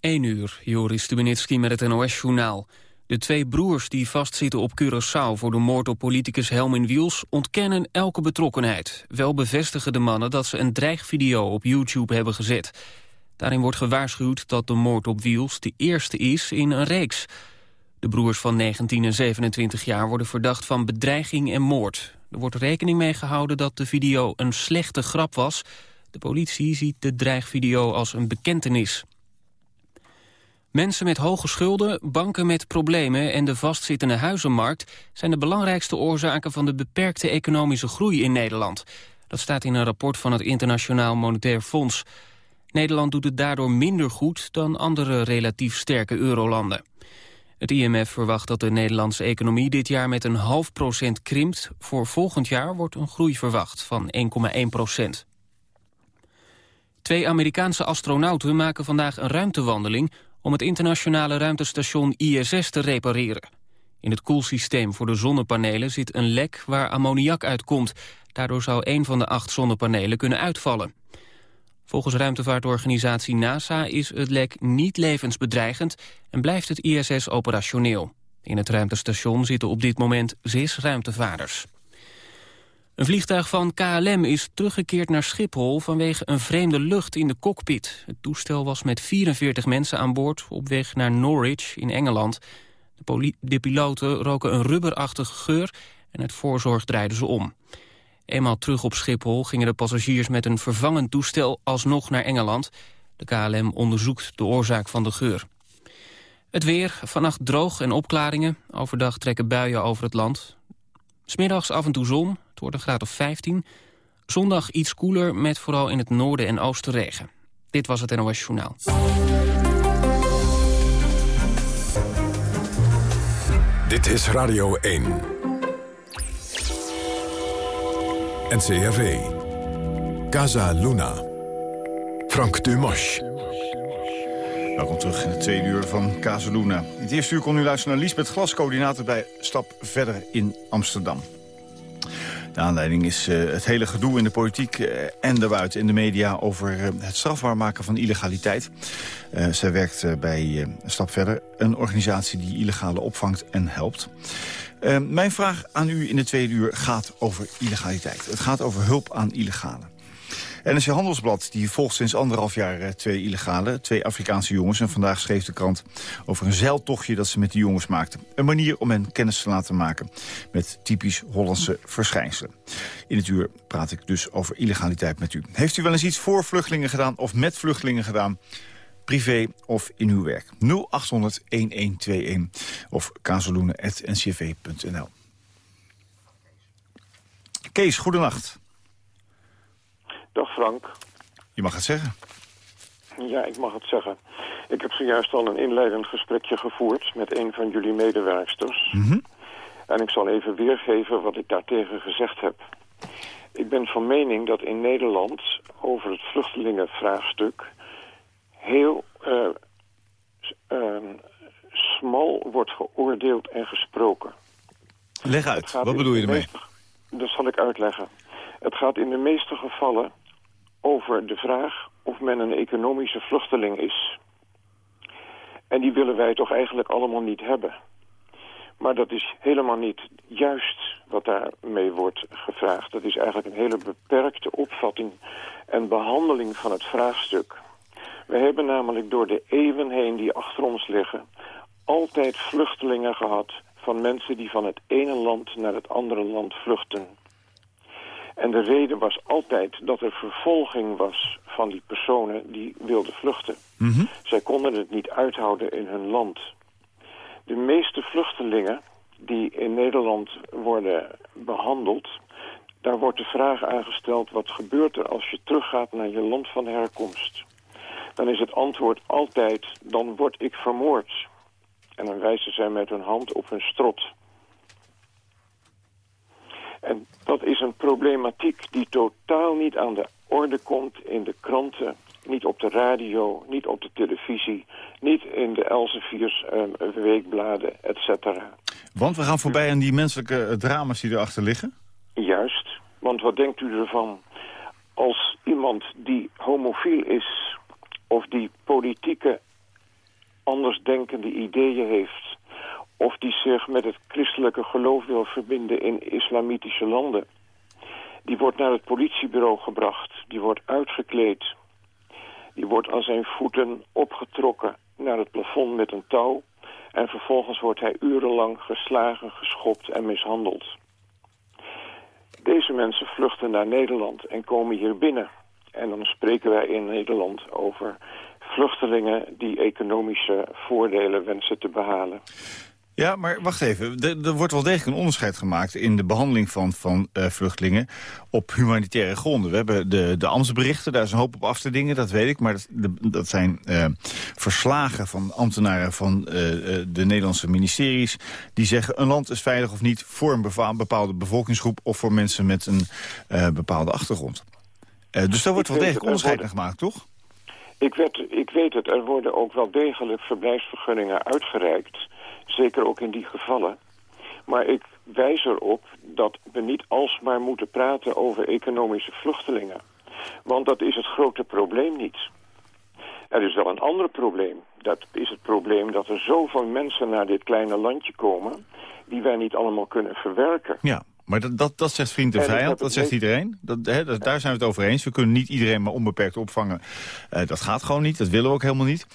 1 uur, Joris Stubenitski met het NOS-journaal. De twee broers die vastzitten op Curaçao voor de moord op politicus Helmin Wiels... ontkennen elke betrokkenheid. Wel bevestigen de mannen dat ze een dreigvideo op YouTube hebben gezet. Daarin wordt gewaarschuwd dat de moord op Wiels de eerste is in een reeks. De broers van 19 en 27 jaar worden verdacht van bedreiging en moord. Er wordt rekening mee gehouden dat de video een slechte grap was. De politie ziet de dreigvideo als een bekentenis. Mensen met hoge schulden, banken met problemen en de vastzittende huizenmarkt zijn de belangrijkste oorzaken van de beperkte economische groei in Nederland. Dat staat in een rapport van het Internationaal Monetair Fonds. Nederland doet het daardoor minder goed dan andere relatief sterke eurolanden. Het IMF verwacht dat de Nederlandse economie dit jaar met een half procent krimpt. Voor volgend jaar wordt een groei verwacht van 1,1 procent. Twee Amerikaanse astronauten maken vandaag een ruimtewandeling om het internationale ruimtestation ISS te repareren. In het koelsysteem voor de zonnepanelen zit een lek waar ammoniak uitkomt. Daardoor zou een van de acht zonnepanelen kunnen uitvallen. Volgens ruimtevaartorganisatie NASA is het lek niet levensbedreigend en blijft het ISS operationeel. In het ruimtestation zitten op dit moment zes ruimtevaarders. Een vliegtuig van KLM is teruggekeerd naar Schiphol vanwege een vreemde lucht in de cockpit. Het toestel was met 44 mensen aan boord op weg naar Norwich in Engeland. De, piloten roken een rubberachtige geur en uit voorzorg draaiden ze om. Eenmaal terug op Schiphol gingen de passagiers met een vervangend toestel alsnog naar Engeland. De KLM onderzoekt de oorzaak van de geur. Het weer, vannacht droog en opklaringen. Overdag trekken buien over het land. Smiddags af en toe zon, het wordt een graad of 15. Zondag iets koeler met vooral in het noorden en oosten regen. Dit was het NOS Journaal. Dit is Radio 1. NCRV. Casa Luna. Frank Dumas. Welkom terug in het tweede uur van Casaluna. In het eerste uur kon u luisteren naar Lisbeth Glas, coördinator bij Stap Verder in Amsterdam. De aanleiding is uh, het hele gedoe in de politiek uh, en daarbuiten in de media... over uh, het strafbaar maken van illegaliteit. zij werkt bij Stap Verder, een organisatie die illegale opvangt en helpt. mijn vraag aan u in de tweede uur gaat over illegaliteit. Het gaat over hulp aan illegalen. NRC Handelsblad die volgt sinds anderhalf jaar eh, twee illegale, twee Afrikaanse jongens. En vandaag schreef de krant over een zeiltochtje dat ze met die jongens maakten. Een manier om hen kennis te laten maken met typisch Hollandse verschijnselen. In het uur praat ik dus over illegaliteit met u. Heeft u wel eens iets voor vluchtelingen gedaan of met vluchtelingen gedaan? privé of in uw werk. 0800-1121 of kazeloenen.ncv.nl. Kees, goedenacht. Dag Frank. Je mag het zeggen. Ja, ik mag het zeggen. Ik heb zojuist al een inleidend gesprekje gevoerd met een van jullie medewerksters. Mhm. En ik zal even weergeven wat ik daartegen gezegd heb. Ik ben van mening dat in Nederland over het vluchtelingenvraagstuk heel uh, uh, smal wordt geoordeeld en gesproken. Leg uit, wat bedoel je ermee? dat zal ik uitleggen. Het gaat in de meeste gevallen over de vraag of men een economische vluchteling is. En die willen wij toch eigenlijk allemaal niet hebben. Maar dat is helemaal niet juist wat daarmee wordt gevraagd. Dat is eigenlijk een hele beperkte opvatting en behandeling van het vraagstuk. We hebben namelijk door de eeuwen heen die achter ons liggen... altijd vluchtelingen gehad van mensen die van het ene land naar het andere land vluchten. En de reden was altijd dat er vervolging was van die personen die wilden vluchten. Mhm. Zij konden het niet uithouden in hun land. De meeste vluchtelingen die in Nederland worden behandeld... daar wordt de vraag aangesteld... wat gebeurt er als je teruggaat naar je land van herkomst? Dan is het antwoord altijd, dan word ik vermoord. En dan wijzen zij met hun hand op hun strot. En dat is een problematiek die totaal niet aan de orde komt in de kranten, niet op de radio, niet op de televisie, niet in de Elseviers uh, weekbladen, et cetera. Want we gaan voorbij aan die menselijke eh, drama's die erachter liggen? Juist, want wat denkt u ervan als iemand die homofiel is of die politieke andersdenkende ideeën heeft... of die zich met het christelijke geloof wil verbinden in islamitische landen... die wordt naar het politiebureau gebracht, die wordt uitgekleed... die wordt aan zijn voeten opgetrokken naar het plafond met een touw... en vervolgens wordt hij urenlang geslagen, geschopt en mishandeld. Deze mensen vluchten naar Nederland en komen hier binnen. En dan spreken wij in Nederland over vluchtelingen die economische voordelen wensen te behalen. Ja, maar wacht even. Er, wordt wel degelijk een onderscheid gemaakt in de behandeling van, van uh, vluchtelingen op humanitaire gronden. We hebben de, de ambtsberichten, daar is een hoop op af te dingen, dat weet ik. Maar dat, dat zijn uh, verslagen van ambtenaren van uh, de Nederlandse ministeries... die zeggen een land is veilig of niet voor een bepaalde bevolkingsgroep... of voor mensen met een bepaalde achtergrond. dus daar wordt wel degelijk onderscheid gemaakt, toch? Ik, werd, ik weet het, er worden ook wel degelijk verblijfsvergunningen uitgereikt Zeker ook in die gevallen. Maar ik wijs erop dat we niet alsmaar moeten praten over economische vluchtelingen. Want dat is het grote probleem niet. Er is wel een ander probleem. Dat is het probleem dat er zoveel mensen naar dit kleine landje komen... die wij niet allemaal kunnen verwerken. Ja, maar dat, dat, dat zegt vriend en vijand, dat zegt iedereen. Dat, hè, dat, daar zijn we het over eens. We kunnen niet iedereen maar onbeperkt opvangen. Uh, dat gaat gewoon niet, dat willen we ook helemaal niet.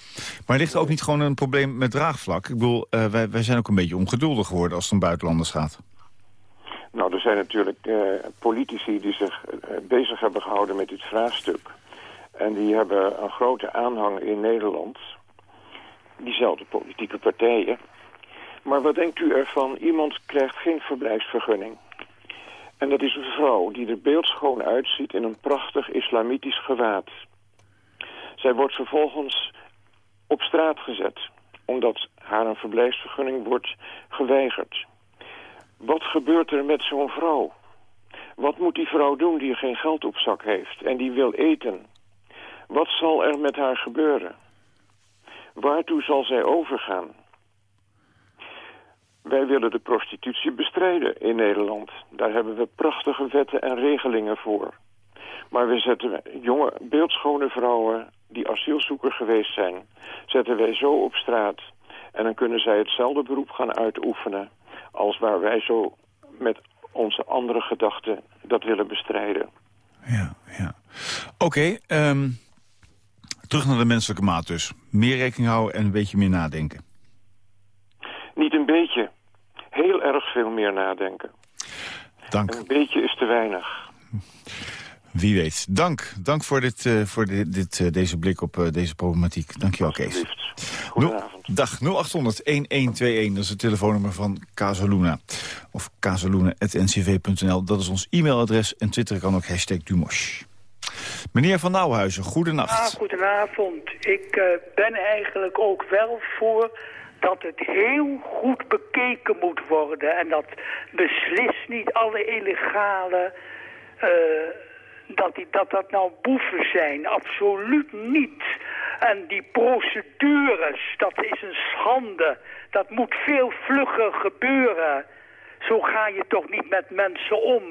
Maar ligt er ook niet gewoon een probleem met draagvlak? Ik bedoel, uh, wij, wij zijn ook een beetje ongeduldig geworden als het om buitenlanders gaat. Nou, er zijn natuurlijk uh, politici die zich bezig hebben gehouden met dit vraagstuk. En die hebben een grote aanhang in Nederland. Diezelfde politieke partijen. Maar wat denkt u ervan? Iemand krijgt geen verblijfsvergunning. En dat is een vrouw die er beeldschoon uitziet in een prachtig islamitisch gewaad. Zij wordt vervolgens op straat gezet, omdat haar een verblijfsvergunning wordt geweigerd. Wat gebeurt er met zo'n vrouw? Wat moet die vrouw doen die geen geld op zak heeft en die wil eten? Wat zal er met haar gebeuren? Waartoe zal zij overgaan? Wij willen de prostitutie bestrijden in Nederland. Daar hebben we prachtige wetten en regelingen voor. Maar we zetten jonge, beeldschone vrouwen die asielzoeker geweest zijn... zetten wij zo op straat. En dan kunnen zij hetzelfde beroep gaan uitoefenen... als waar wij zo met onze andere gedachten dat willen bestrijden. Ja, ja. Oké, ehm, terug naar de menselijke maat dus. Meer rekening houden en een beetje meer nadenken. Niet een beetje. Heel erg veel meer nadenken. Dank. een beetje is te weinig. Wie weet. Dank. Dank voor, dit, uh, voor dit, dit uh, deze blik op uh, deze problematiek. Dankjewel, Kees. Goedenavond. No, dag 0800-1121, dat is het telefoonnummer van Casaluna. Of casaluna.ncv.nl, dat is ons e-mailadres. En Twitter kan ook hashtag Dumosh. Meneer Van Nauwhuizen, goedenacht. Ah, goedenavond. Ik ben eigenlijk ook wel voor dat het heel goed bekeken moet worden. En dat beslist niet alle illegale... Uh, dat, die, dat dat nou boeven zijn. Absoluut niet. En die procedures, dat is een schande. Dat moet veel vlugger gebeuren. Zo ga je toch niet met mensen om.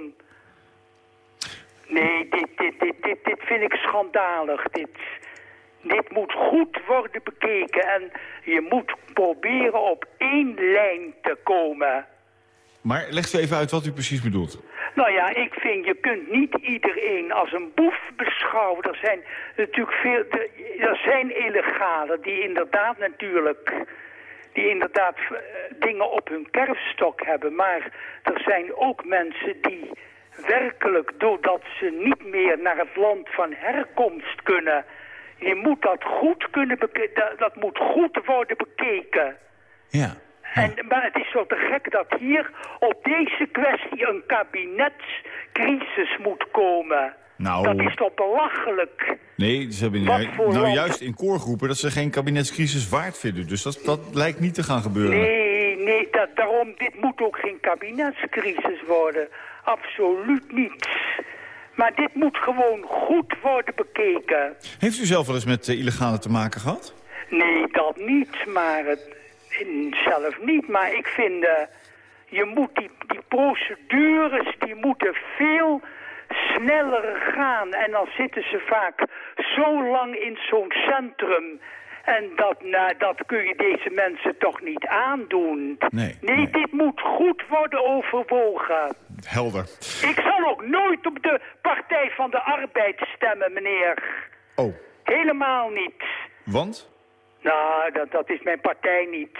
Nee, dit, dit, dit, dit, dit vind ik schandalig. Dit, dit moet goed worden bekeken en je moet proberen op één lijn te komen. Maar legt u even uit wat u precies bedoelt. Nou ja, ik vind, je kunt niet iedereen als een boef beschouwen. Er zijn natuurlijk veel, er zijn illegalen die inderdaad natuurlijk, die inderdaad eh, dingen op hun kerfstok hebben. Maar er zijn ook mensen die werkelijk, doordat ze niet meer naar het land van herkomst kunnen je moet dat goed kunnen bekeken, dat, moet goed worden bekeken. Ja. En, maar het is zo te gek dat hier op deze kwestie een kabinetscrisis moet komen. Nou, dat is toch belachelijk? Nee, ze hebben nou juist in koorgroepen dat ze geen kabinetscrisis waard vinden. Dus dat, dat lijkt niet te gaan gebeuren. Nee, nee, dat, daarom, dit moet ook geen kabinetscrisis worden. Absoluut niet. Maar dit moet gewoon goed worden bekeken. Heeft u zelf wel eens met uh, illegale te maken gehad? Nee, dat niet, maar het, zelf niet. Maar ik vind, uh, je moet die, die procedures, die moeten veel sneller gaan. En dan zitten ze vaak zo lang in zo'n centrum. En dat, nou, dat kun je deze mensen toch niet aandoen. Nee, Nee, nee. dit moet goed worden overwogen. Helder. Ik zal ook nooit op de Partij van de Arbeid stemmen, meneer. Oh, Helemaal niet. want? Nou, dat, dat is mijn partij niet.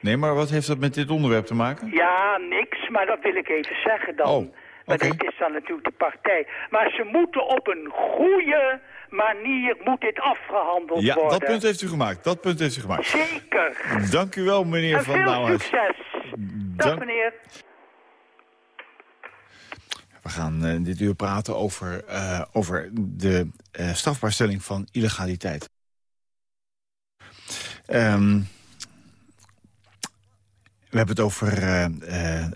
Nee, maar wat heeft dat met dit onderwerp te maken? Ja, niks, maar dat wil ik even zeggen dan. Oh, Maar dit is dan natuurlijk de partij. Maar ze moeten op een goede manier moet dit afgehandeld Ja, worden. dat punt heeft u gemaakt. Dat punt heeft u gemaakt. Zeker. Dank u wel, meneer En Van veel Nauwhuis. succes. Dag Dank- meneer. We gaan eh, dit uur praten over, eh, over de eh, strafbaarstelling van illegaliteit. Ehm, we hebben het over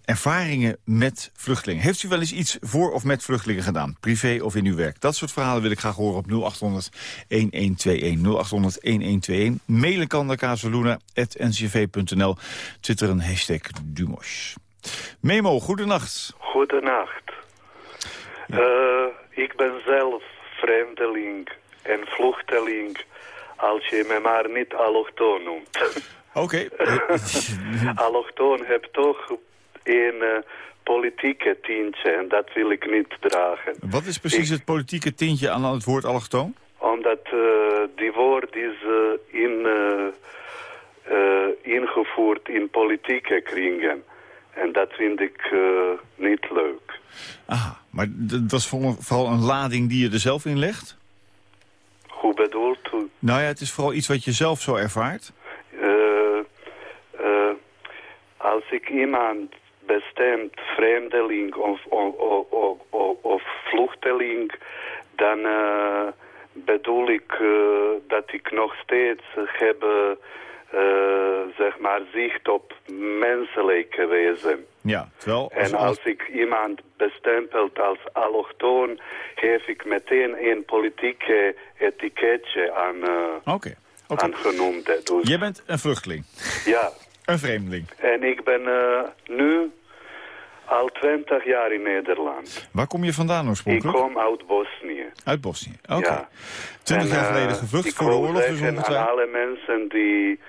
ervaringen met vluchtelingen. Heeft u wel eens iets voor of met vluchtelingen gedaan? Privé of in uw werk? Dat soort verhalen wil ik graag horen op 0800-1121. 0800-1121. Mailen kan naar kazeluna.ncv.nl. Twitteren hashtag Dumos. Memo, goedenacht. Goedenacht. Eh, ik ben zelf vreemdeling en vluchteling als je me maar niet allochtoon noemt. Oké. allochtoon heeft toch een eh, politieke tintje en dat wil ik niet dragen. Wat is precies het politieke tintje aan het woord allochtoon? Omdat eh, die woord is in, ingevoerd in politieke kringen. En dat vind ik eh, niet leuk. Aha, maar dat is vooral een lading die je er zelf in legt? Hoe bedoelt u? Nou ja, het is vooral iets wat je zelf zo ervaart. Eh, eh, als ik iemand bestemt, vreemdeling of, of, of, of, of vluchteling, dan bedoel ik dat ik nog steeds heb, zeg maar, zicht op menselijke wezen. Ja, terwijl... En als ik iemand bestempelt als allochtoon, geef ik meteen een politieke etiketje aan, eh, Oké, oké. aan genoemd. hè. Dus, Jij bent een vluchteling, ja, een vreemdeling. en ik ben eh, nu al twintig jaar in Nederland. Waar kom je vandaan Ik oorspronkelijk? kom uit Bosnië. Uit Bosnië, oké. Ja. Twintig jaar eh, geleden gevlucht ik voor de oorlog, dus zeggen aan ongetwijfeld. alle mensen die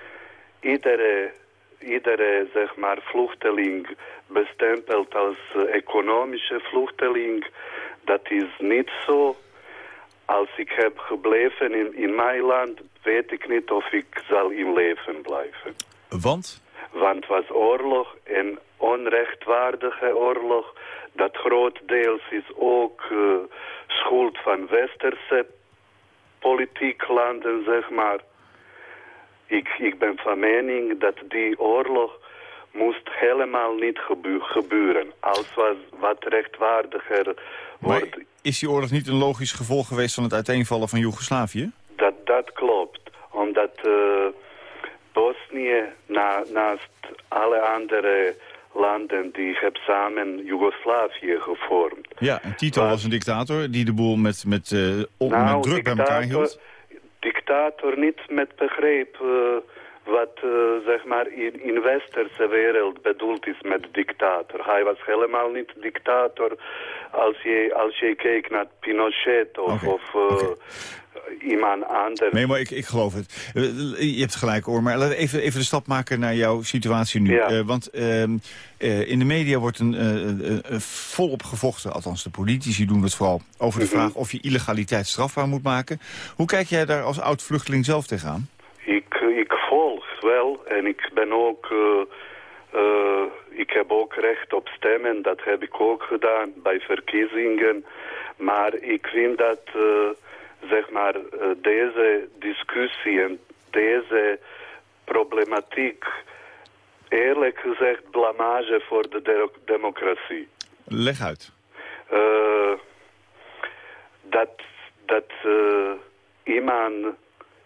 iedere, iedere zeg maar, vluchteling bestempelt als eh, economische vluchteling, dat is niet zo. Als ik heb gebleven in, in mijn land, weet ik niet of ik zal in leven blijven. Want? Want het was oorlog en onrechtvaardige oorlog. Dat grootdeels is ook eh, schuld van westerse politiek landen, zeg maar. Ik, ik ben van mening dat die oorlog moest helemaal niet gebeuren. Als was wat rechtvaardiger wordt. is die oorlog niet een logisch gevolg geweest van het uiteenvallen van Joegoslavië? Dat, dat klopt. Omdat eh, Bosnië, na, naast alle andere landen, die hebben samen Joegoslavië gevormd. Ja, en Tito Maar- was een dictator die de boel met, met, eh, op, Nou, met druk bij elkaar hield. Dictator niet met begreep eh, wat eh, zeg maar in, in westerse wereld bedoeld is met dictator. Hij was helemaal niet dictator als je, als je keek naar Pinochet of, oké. iemand anders. Nee, maar ik, ik geloof het. Eh, je hebt gelijk hoor, maar laten even, even de stap maken naar jouw situatie nu. Ja. Eh, want ehm, eh, in de media wordt een, eh, eh, eh, volop gevochten, althans de politici doen het vooral, over de Mhm. vraag of je illegaliteit strafbaar moet maken. Hoe kijk jij daar als oud-vluchteling zelf tegenaan? Ik, ik volg wel en ik ben ook... eh, eh, ik heb ook recht op stemmen, dat heb ik ook gedaan bij verkiezingen. Maar ik vind dat, eh, zeg maar, eh, deze discussie en deze problematiek... eerlijk gezegd blamage voor de de- democratie. Leg uit. Eh, dat dat eh, iemand,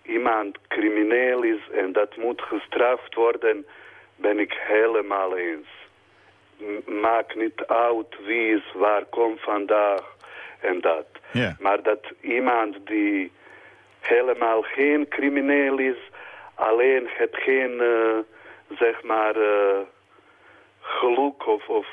iemand crimineel is en dat moet gestraft worden, ben ik helemaal eens. M- maakt niet uit wie is, waar komt vandaag en dat. Maar dat iemand die helemaal geen crimineel is, alleen heeft geen, eh, zeg maar, eh, geluk of, of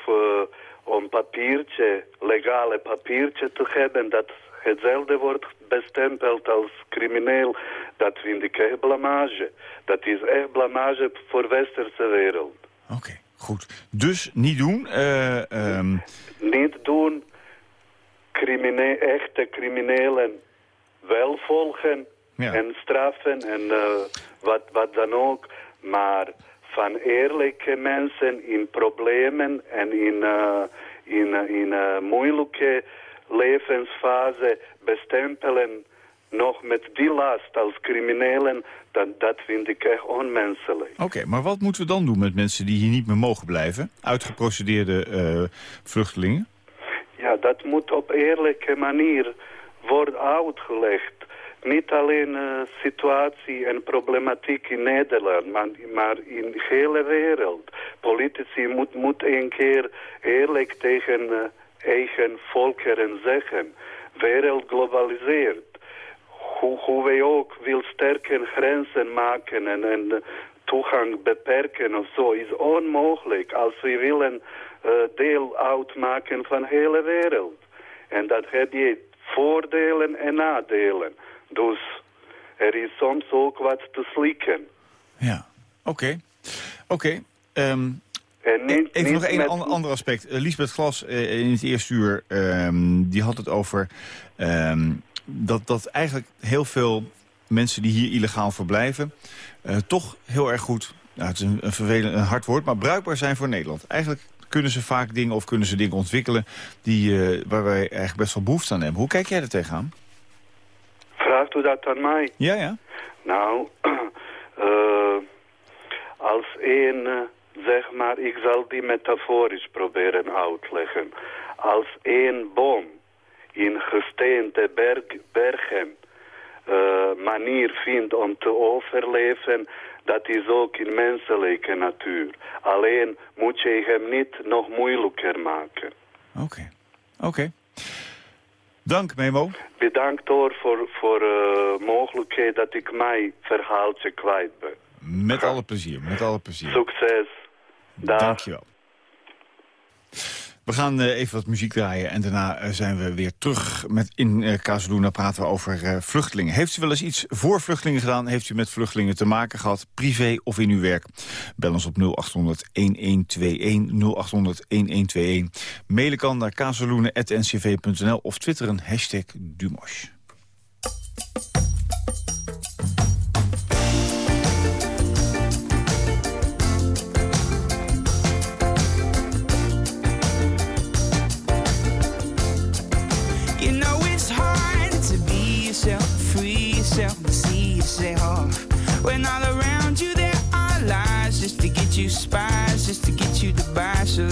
om papiertje, legale papiertje te hebben, dat hetzelfde wordt bestempeld als crimineel, dat vind ik echt blamage. Dat is echt blamage voor westerse wereld. Oké, goed. Dus niet doen. eh, ehm, Niet doen, crimine echte criminelen wel volgen Ja. en straffen en eh, wat, wat dan ook. Maar van eerlijke mensen in problemen en in, eh, in, eh, in moeilijke levensfase bestempelen nog met die last als criminelen, dat, dat vind ik echt onmenselijk. Oké, maar wat moeten we dan doen met mensen die hier niet meer mogen blijven? Uitgeprocedeerde vluchtelingen? Ja, dat moet op eerlijke manier worden uitgelegd. Niet alleen uh, situatie en problematiek in Nederland, maar, maar in de hele wereld. Politici moet, moet een keer eerlijk tegen uh, eigen volkeren zeggen. Wereld globaliseert. Hoe, hoe wij ook wil sterke grenzen maken en, en uh, toegang beperken of zo, is onmogelijk als we willen uh, deel uitmaken van de hele wereld. En dat heb je voordelen en nadelen. Dus er is soms ook wat te slikken. Ja, oké. Okay. Oké. Okay. Um, niet, even nog een met... ander aspect. Uh, Lisbeth Glas uh, in het eerste uur, um, die had het over um, dat, dat eigenlijk heel veel mensen die hier illegaal verblijven... Uh, toch heel erg goed, nou, het is een, een vervelend, een hard woord, maar bruikbaar zijn voor Nederland. Eigenlijk kunnen ze vaak dingen of kunnen ze dingen ontwikkelen die, uh, waar wij eigenlijk best wel behoefte aan hebben. Hoe kijk jij er tegenaan? Vraagt u dat aan mij? Ja, ja. Nou, uh, als een, zeg maar, ik zal die metaforisch proberen uitleggen. Als één boom in gesteente berg, bergen manier vindt om te overleven, dat is ook in menselijke natuur. Alleen moet je hem niet nog moeilijker maken. Oké, okay. oké. Okay. Dank, Memo. Bedankt hoor voor, voor uh, mogelijkheid dat ik mijn verhaaltje kwijt ben. Met alle plezier, met alle plezier. Succes. Dag. Dankjewel. We gaan uh, even wat muziek draaien en daarna uh, zijn we weer terug met in uh, praten we over vluchtelingen. Heeft u wel eens iets voor vluchtelingen gedaan? Heeft u met vluchtelingen te maken gehad, privé of in uw werk? Bel ons op 0800-1121, 0800-1121. Mailen kan naar kazeluna.ncv.nl of twitteren hashtag Dumosh. When all around you there are lies just to get you spies, just to get you to buy so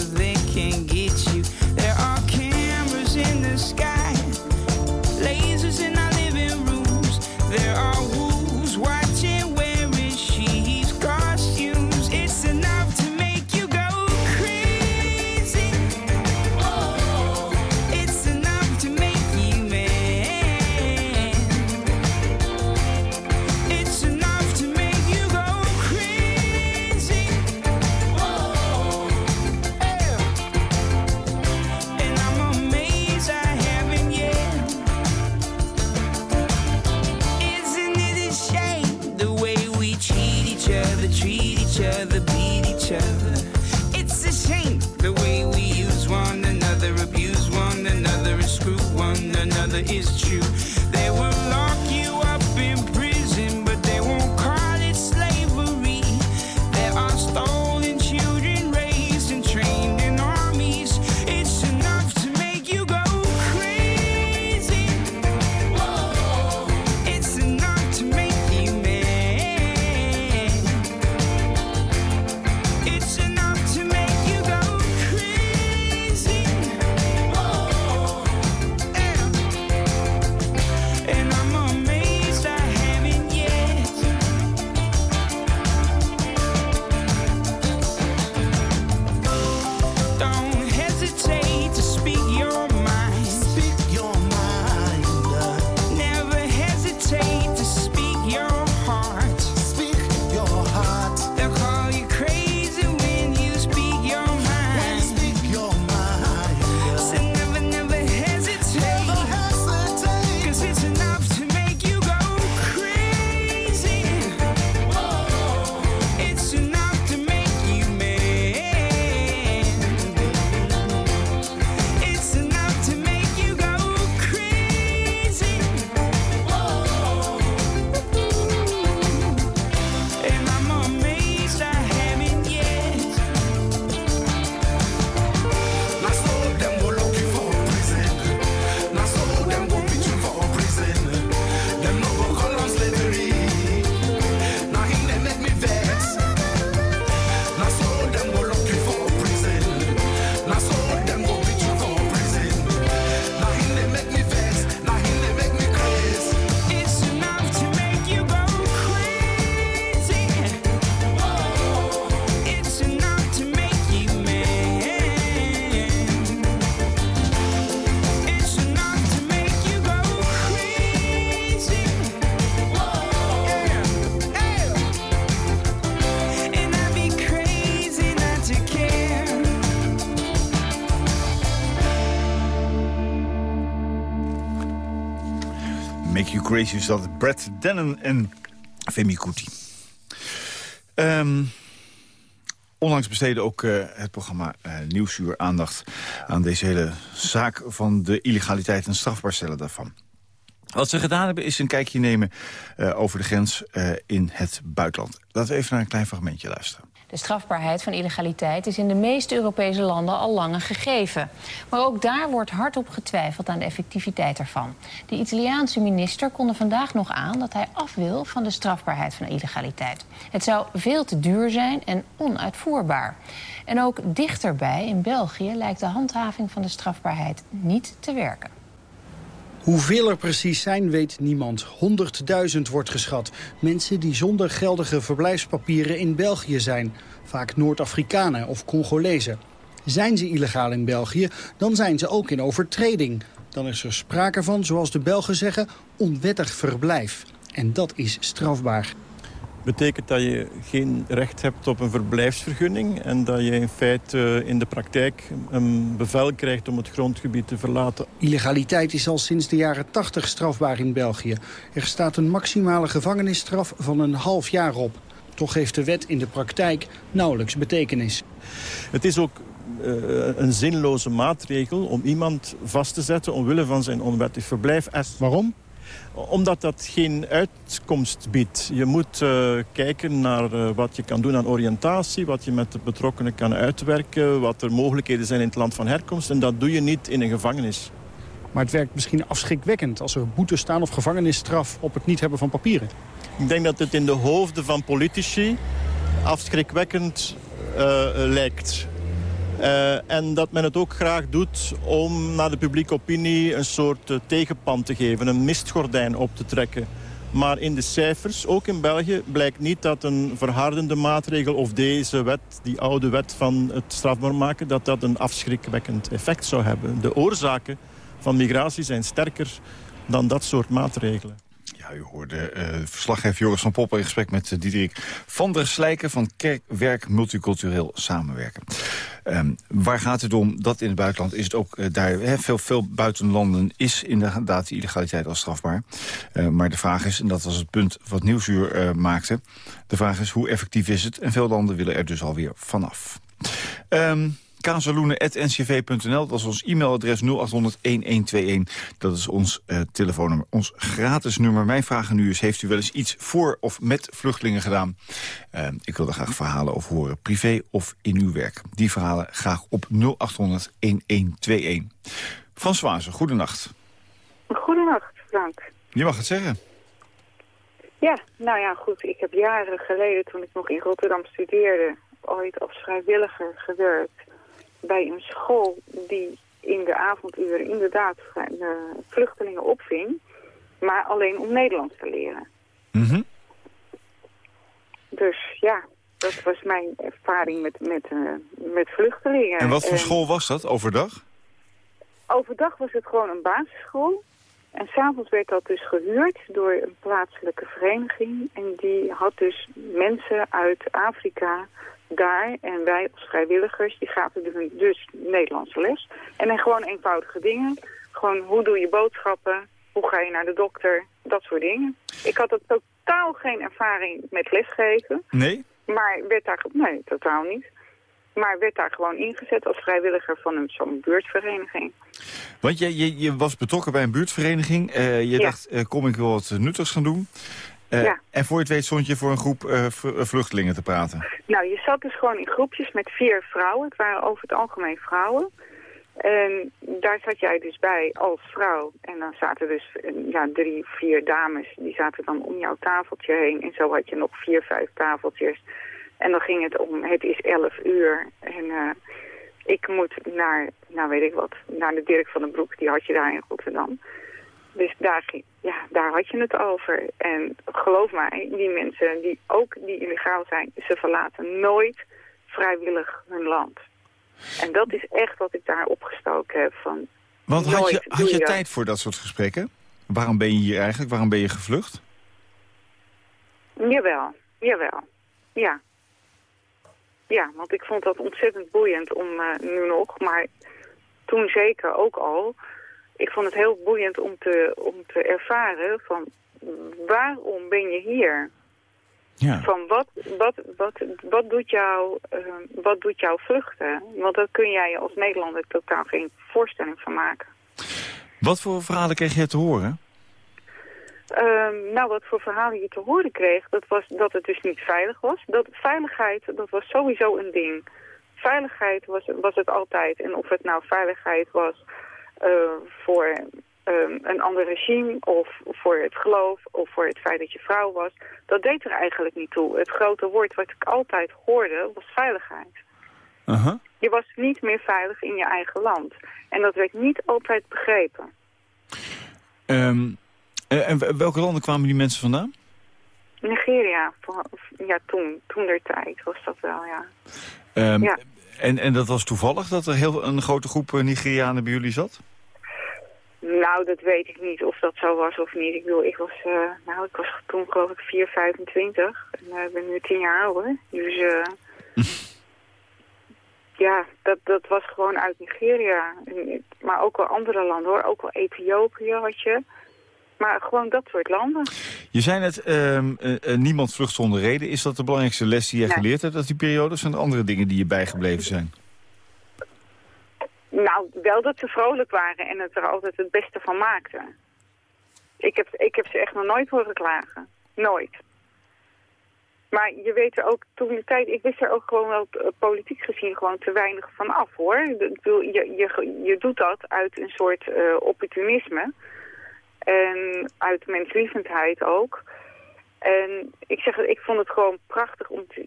Crazy is dat Brad Dennen en Femi Kuti. Ehm, onlangs besteedde ook eh, het programma uh, Nieuwsuur aandacht... aan deze hele zaak van de illegaliteit en strafbaarstellen daarvan. Wat ze gedaan hebben is een kijkje nemen uh, over de grens in het buitenland. Laten we even naar een klein fragmentje luisteren. De strafbaarheid van illegaliteit is in de meeste Europese landen al lang een gegeven. Maar ook daar wordt hardop getwijfeld aan de effectiviteit ervan. De Italiaanse minister konde vandaag nog aan dat hij af wil van de strafbaarheid van illegaliteit. Het zou veel te duur zijn en onuitvoerbaar. En ook dichterbij, in België, lijkt de handhaving van de strafbaarheid niet te werken. Hoeveel er precies zijn, weet niemand. 100.000 wordt geschat. Mensen die zonder geldige verblijfspapieren in België zijn. Vaak Noord-Afrikanen of Congolezen. Zijn ze illegaal in België, dan zijn ze ook in overtreding. Dan is er sprake van, zoals de Belgen zeggen, onwettig verblijf. En dat is strafbaar betekent dat je geen recht hebt op een verblijfsvergunning... en dat je in feite in de praktijk een bevel krijgt om het grondgebied te verlaten. Illegaliteit is al sinds de jaren 80 strafbaar in België. Er staat een maximale gevangenisstraf van een half jaar op. Toch heeft de wet in de praktijk nauwelijks betekenis. Het is ook uh, een zinloze maatregel om iemand vast te zetten... omwille van zijn onwettig verblijf. Waarom? Omdat dat geen uitkomst biedt. Je moet uh, kijken naar uh, wat je kan doen aan oriëntatie... wat je met de betrokkenen kan uitwerken... wat er mogelijkheden zijn in het land van herkomst. En dat doe je niet in een gevangenis. Maar het werkt misschien afschrikwekkend als er boetes staan of gevangenisstraf op het niet hebben van papieren. Ik denk dat het in de hoofden van politici afschrikwekkend uh, lijkt. Uh, en dat men het ook graag doet om naar de publieke opinie een soort uh, tegenpand te geven, een mistgordijn op te trekken. Maar in de cijfers, ook in België, blijkt niet dat een verhardende maatregel of deze wet, die oude wet van het strafbaar maken, dat dat een afschrikwekkend effect zou hebben. De oorzaken van migratie zijn sterker dan dat soort maatregelen. U hoorde uh, verslaggever Joris van Poppen in gesprek met uh, Diederik van der Slijken van Kerkwerk Multicultureel Samenwerken. Um, waar gaat het om? Dat in het buitenland is het ook uh, daar. Veel, veel buitenlanden is inderdaad de illegaliteit al strafbaar. maar de vraag is, en dat was het punt wat Nieuwsuur maakte... de vraag is hoe effectief is het? En veel landen willen er dus alweer vanaf. Um, kazeloenen.ncv.nl. Dat is ons e-mailadres 0800-1121. Dat is ons uh, telefoonnummer, ons gratis nummer. Mijn vraag nu is, heeft u wel eens iets voor of met vluchtelingen gedaan? Uh, ik wil er graag verhalen over horen, privé of in uw werk. Die verhalen graag op 0800-1121. Frans Wazen, goedenacht. Goedenacht, Frank. Je mag het zeggen. Ja, nou ja, goed. Ik heb jaren geleden, toen ik nog in Rotterdam studeerde... ooit als vrijwilliger gewerkt bij een school die in de avonduren inderdaad de vluchtelingen opving, maar alleen om Nederlands te leren. Mm Dus ja, dat was mijn ervaring met, met, uh, met vluchtelingen. En wat voor school was dat, overdag? Overdag was het gewoon een basisschool. En s'avonds werd dat dus gehuurd door een plaatselijke vereniging. En die had dus mensen uit Afrika daar en wij als vrijwilligers, die gaven dus, dus Nederlandse les. En dan gewoon eenvoudige dingen. Gewoon hoe doe je boodschappen, hoe ga je naar de dokter, dat soort dingen. Ik had totaal geen ervaring met lesgeven. Nee? Maar werd daar, nee, totaal niet. Maar werd daar gewoon ingezet als vrijwilliger van een zo'n buurtvereniging. Want je, je, je was betrokken bij een buurtvereniging. Uh, je dacht, uh, kom ik wel wat nuttigs gaan doen. Uh, ja. En voor je het weet stond je voor een groep uh, vluchtelingen te praten. Nou, je zat dus gewoon in groepjes met vier vrouwen. Het waren over het algemeen vrouwen. En daar zat jij dus bij als vrouw. En dan zaten dus ja, drie, vier dames. Die zaten dan om jouw tafeltje heen. En zo had je nog vier, vijf tafeltjes. En dan ging het om, het is elf uur. En uh, ik moet naar, nou weet ik wat, naar de Dirk van den Broek. Die had je daar in Rotterdam. Dus daar, ja, daar had je het over. En geloof mij, die mensen die ook die illegaal zijn, ze verlaten nooit vrijwillig hun land. En dat is echt wat ik daar opgestoken heb. Van Want had je, had je tijd voor dat soort gesprekken? Waarom ben je hier eigenlijk? Waarom ben je gevlucht? Jawel, jawel. Ja. Ja, want ik vond dat ontzettend boeiend om uh, nu nog, maar toen zeker ook al. Ik vond het heel boeiend om te, om te ervaren van waarom ben je hier? Ja. Van wat, wat, wat, wat, doet jou, eh, wat doet jou vluchten? Want daar kun jij je als Nederlander totaal geen voorstelling van maken. Wat voor verhalen kreeg je te horen? Ehm, nou, wat voor verhalen je te horen kreeg, dat was dat het dus niet veilig was. Dat veiligheid, dat was sowieso een ding. Veiligheid was, was het altijd. En of het nou veiligheid was voor ehm, een ander regime of voor het geloof of voor het feit dat je vrouw was, dat deed er eigenlijk niet toe. Het grote woord wat ik altijd hoorde was veiligheid. Je was niet meer veilig in je eigen land. En dat werd niet altijd begrepen. Ehm, eh, en welke landen kwamen die mensen vandaan? Nigeria, ja, toen, toen der tijd was dat wel, ja. Ehm, Ja. En, en dat was toevallig dat er heel een grote groep eh, Nigerianen bij jullie zat? Nou, dat weet ik niet of dat zo was of niet. Ik bedoel, ik was, eh, nou, ik was toen geloof ik 4, 25. En eh, ik ben nu 10 jaar ouder. Dus, eh ja, dat, dat was gewoon uit Nigeria. En, maar ook wel andere landen hoor. Ook wel Ethiopië had je. Maar gewoon dat soort landen. Je zei net, ehm, eh, eh, niemand vlucht zonder reden. Is dat de belangrijkste les die je Nee. geleerd hebt uit die periode? Of zijn er andere dingen die je bijgebleven zijn? Nou, wel dat ze vrolijk waren en het er altijd het beste van maakten. Ik heb, ik heb ze echt nog nooit horen klagen. Nooit. Maar je weet er ook, toen de tijd, ik wist er ook gewoon wel eh, politiek gezien gewoon te weinig van af hoor. Ik bedoel, je, je, je doet dat uit een soort opportunisme. En uit menslievendheid ook. En ik zeg, ik vond het gewoon prachtig om te,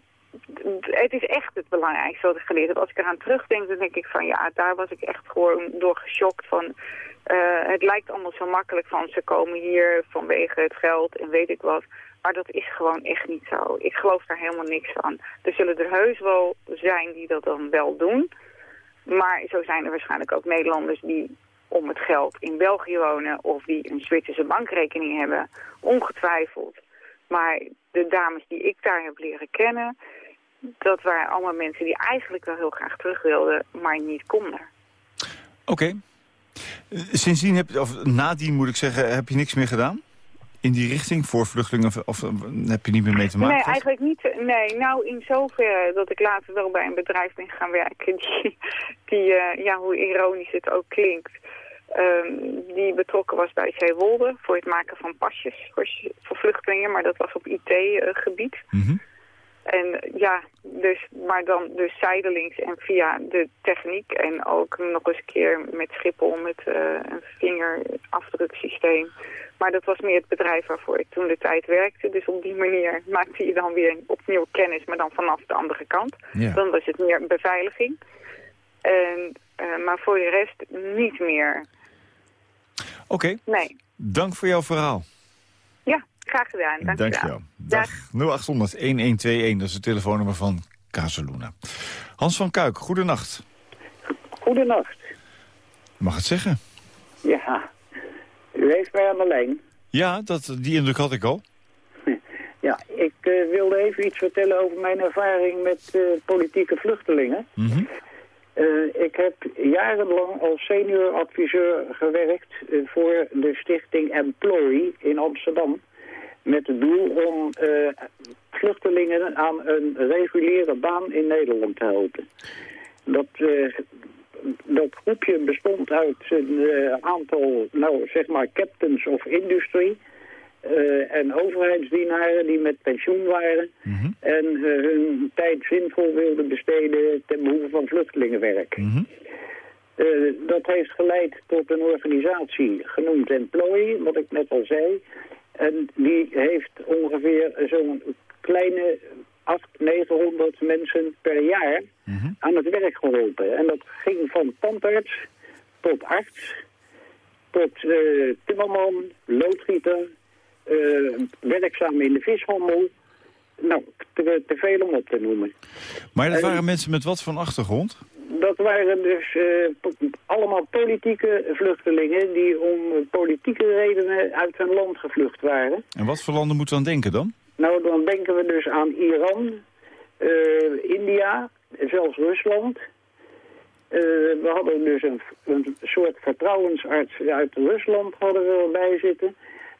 het is echt het belangrijkste wat ik geleerd heb. Als ik eraan terugdenk, dan denk ik van ja, daar was ik echt gewoon door geschokt van. eh, het lijkt allemaal zo makkelijk van ze komen hier vanwege het geld en weet ik wat. Maar dat is gewoon echt niet zo. Ik geloof daar helemaal niks van. Er zullen er heus wel zijn die dat dan wel doen. Maar zo zijn er waarschijnlijk ook Nederlanders die om het geld in België wonen of die een Zwitserse bankrekening hebben. Ongetwijfeld. Maar de dames die ik daar heb leren kennen, dat waren allemaal mensen die eigenlijk wel heel graag terug wilden, maar niet konden. Oké. Eh, Sindsdien, heb, of nadien moet ik zeggen, heb je niks meer gedaan? In die richting, voor vluchtelingen, of, of eh, heb je niet meer mee te maken Nee, eigenlijk niet. Nee, nou in zoverre dat ik later wel bij een bedrijf ben gaan werken die, die eh, ja, hoe ironisch het ook klinkt, ehm, die betrokken was bij Zeewolde voor het maken van pasjes voor, voor vluchtelingen, maar dat was op IT-gebied. Mhm. En ja, dus, maar dan dus zijdelings en via de techniek en ook nog eens een keer met Schiphol met eh, een vingerafdruksysteem. Maar dat was meer het bedrijf waarvoor ik toen de tijd werkte. Dus op die manier maakte je dan weer opnieuw kennis, maar dan vanaf de andere kant. Ja. Dan was het meer beveiliging. En, eh, maar voor de rest niet meer. Oké, Nee. dank voor jouw verhaal. Ja, graag gedaan. Dank, Dank je wel. wel. Dag. 0800-1121, dat is het telefoonnummer van Casaluna. Hans van Kuik, goedenacht. Goedenacht. Mag het zeggen. Ja, u heeft mij aan de lijn. Ja, dat, die indruk had ik al. Ja, ik eh, wilde even iets vertellen over mijn ervaring met eh, politieke vluchtelingen. Mhm. Eh, ik heb jarenlang als senior adviseur gewerkt eh, voor de stichting Employ in Amsterdam. Met het doel om eh, vluchtelingen aan een reguliere baan in Nederland te helpen. Dat, dat groepje bestond uit een aantal, nou zeg maar, captains of industry... eh, en overheidsdienaren die met pensioen waren... en eh, hun tijd zinvol wilden besteden ten behoeve van vluchtelingenwerk. Eh, dat heeft geleid tot een organisatie genoemd Employee, wat ik net al zei. En die heeft ongeveer zo'n kleine 800, 900 mensen per jaar aan het werk geholpen. En dat ging van tandarts tot arts, tot timmerman, loodgieter, werkzaam in de vishandel. Nou, te, te veel om op te noemen. Maar dat En- waren mensen met wat van achtergrond? Dat waren dus eh, allemaal politieke vluchtelingen die om politieke redenen uit hun land gevlucht waren. En wat voor landen moeten we aan denken dan? Nou, dan denken we dus aan Iran, eh, India, zelfs Rusland. Eh, we hadden dus een, een soort vertrouwensarts uit Rusland hadden we erbij zitten.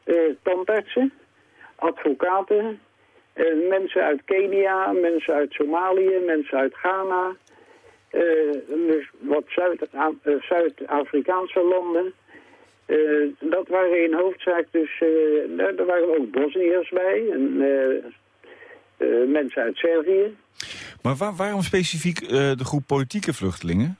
Eh, tandartsen, advocaten, eh, mensen uit Kenia, mensen uit Somalië, mensen uit Ghana. eh, dus wat Zuid- Zuid-Afrikaanse landen. Dat waren in hoofdzaak dus, daar, daar waren ook Bosniërs bij en mensen uit Servië. Maar waar- waarom specifiek de groep politieke vluchtelingen?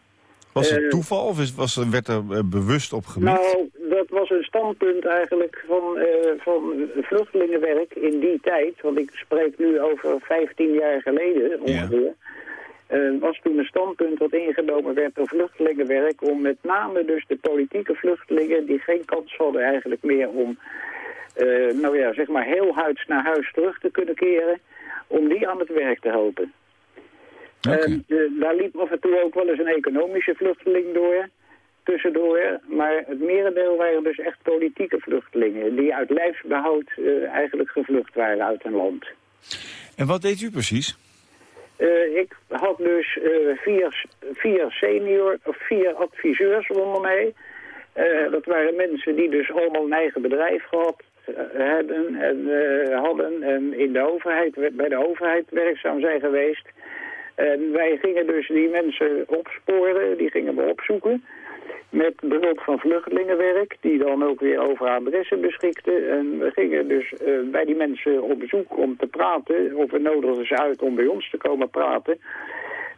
Was het toeval of is, was, werd er bewust op gemikt? Nou, dat was een standpunt eigenlijk van, eh, van vluchtelingenwerk in die tijd. Want ik spreek nu over 15 jaar geleden ongeveer. Eh, was toen een standpunt dat ingenomen werd door vluchtelingenwerk... om met name dus de politieke vluchtelingen die geen kans hadden eigenlijk meer om... eh, nou ja, zeg maar heel huids naar huis terug te kunnen keren... om die aan het werk te helpen. En, daar liep af en toe ook wel eens een economische vluchteling door, tussendoor. Maar het merendeel waren dus echt politieke vluchtelingen... die uit lijfsbehoud eh, eigenlijk gevlucht waren uit een land. En wat deed u precies? Eh, ik had dus eh, vier, vier senior of vier adviseurs onder mij. Dat waren mensen die dus allemaal een eigen bedrijf gehad eh, hebben en hadden en in de overheid, bij de overheid werkzaam zijn geweest. En wij gingen dus die mensen opsporen, die gingen we opzoeken. Met behulp van vluchtelingenwerk, die dan ook weer over adressen beschikte. En we gingen dus eh, bij die mensen op bezoek om te praten. Of we nodigden ze uit om bij ons te komen praten.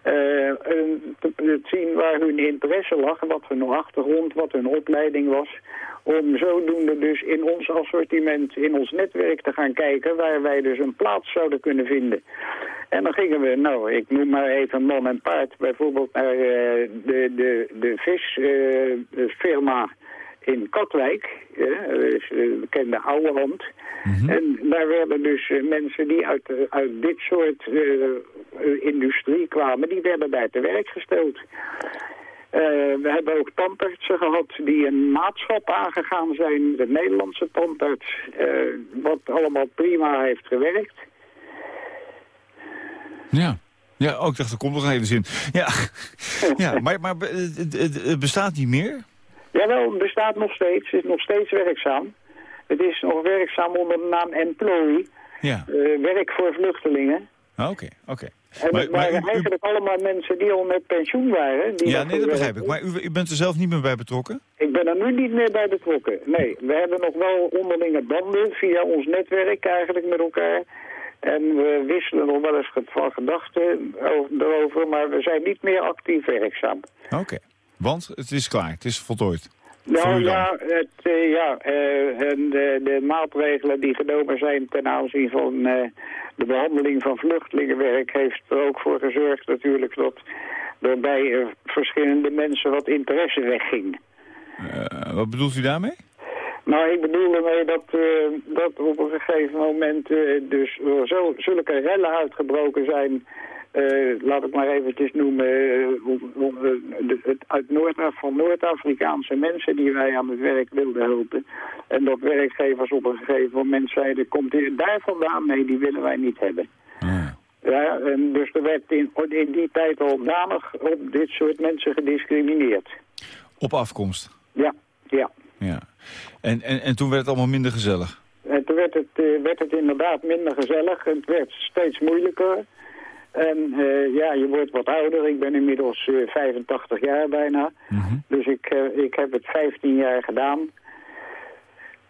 Eh, te zien waar hun interesse lag, wat hun achtergrond, wat hun opleiding was. Om zodoende dus in ons assortiment, in ons netwerk te gaan kijken waar wij dus een plaats zouden kunnen vinden. En dan gingen we, nou, ik noem maar even man en paard, bijvoorbeeld naar eh, de, de, de visfirma in Katwijk, eh, dat is de bekende oude hand. En daar werden dus eh, mensen die uit, eh, uit dit soort industrie kwamen, die werden daar te werk gesteld. We hebben ook tandartsen gehad die een maatschap aangegaan zijn, de Nederlandse tandarts, wat allemaal prima heeft gewerkt. Ja. Ja, ook dacht, er komt nog hele zin. Ja, ja maar, maar het bestaat niet meer? Jawel, het bestaat nog steeds, is nog steeds werkzaam. Het is nog werkzaam onder de naam Employee, Ja. eh, werk voor vluchtelingen. Ah, Oké, oké. En Maar- het maar waren u- u- eigenlijk allemaal mensen die al met pensioen waren. Die Ja, nee, dat begrijp ik. Maar u, u bent er zelf niet meer bij betrokken? Ik ben er nu niet meer bij betrokken. Nee, we hebben nog wel onderlinge banden via ons netwerk eigenlijk met elkaar. En we wisselen nog wel eens van gedachten over- erover, maar we zijn niet meer actief werkzaam. Oké. Want het is klaar, het is voltooid. Nou ja, het, eh, ja eh, en de, de maatregelen die genomen zijn ten aanzien van eh, de behandeling van vluchtelingenwerk... heeft er ook voor gezorgd natuurlijk dat er bij verschillende mensen wat interesse wegging. Wat bedoelt u daarmee? Nou, ik bedoel ermee dat, dat op een gegeven moment dus zo, zulke rellen uitgebroken zijn... eh, laat ik maar eventjes noemen, eh, hoe- hoe, de- het uit Noord van Noord-Afrikaanse mensen die wij aan het werk wilden helpen. En dat werkgevers op een gegeven moment zeiden, komt hier daar vandaan? Nee, die willen wij niet hebben. Ja, en dus er werd in, in die tijd al danig op dit soort mensen gediscrimineerd. Op afkomst. Ja, ja. Ja. En, en, en toen werd het allemaal minder gezellig. En toen werd het, eh, werd het inderdaad minder gezellig. Het werd steeds moeilijker. En eh, ja, je wordt wat ouder. Ik ben inmiddels eh, 85 jaar bijna. Dus ik, eh, ik heb het 15 jaar gedaan.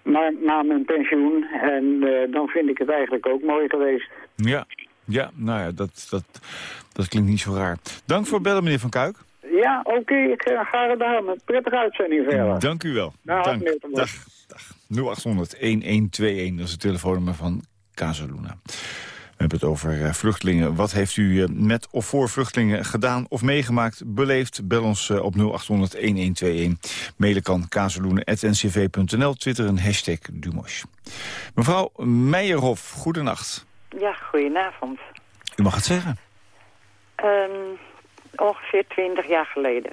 Maar na mijn pensioen. En eh, dan vind ik het eigenlijk ook mooi geweest. Ja, ja nou ja, dat, dat, dat klinkt niet zo raar. Dank voor het bellen, meneer Van Kuik. Ja, oké. ik ga ga gedaan. Een prettige uitzending verder. Dank u wel. Nou, Dank. Dag. Dag. 0800-1121, dat is het telefoonnummer van Casaluna. We hebben het over eh, vluchtelingen. Wat heeft u eh, met of voor vluchtelingen gedaan of meegemaakt, beleefd? Bel ons eh, op 0800-1121. Mailen kan casaluna.ncv.nl, Twitter een hashtag Dumosh. Mevrouw Meijerhof, goedenacht. Ja, goedenavond. U mag het zeggen. Ehm, ongeveer twintig jaar geleden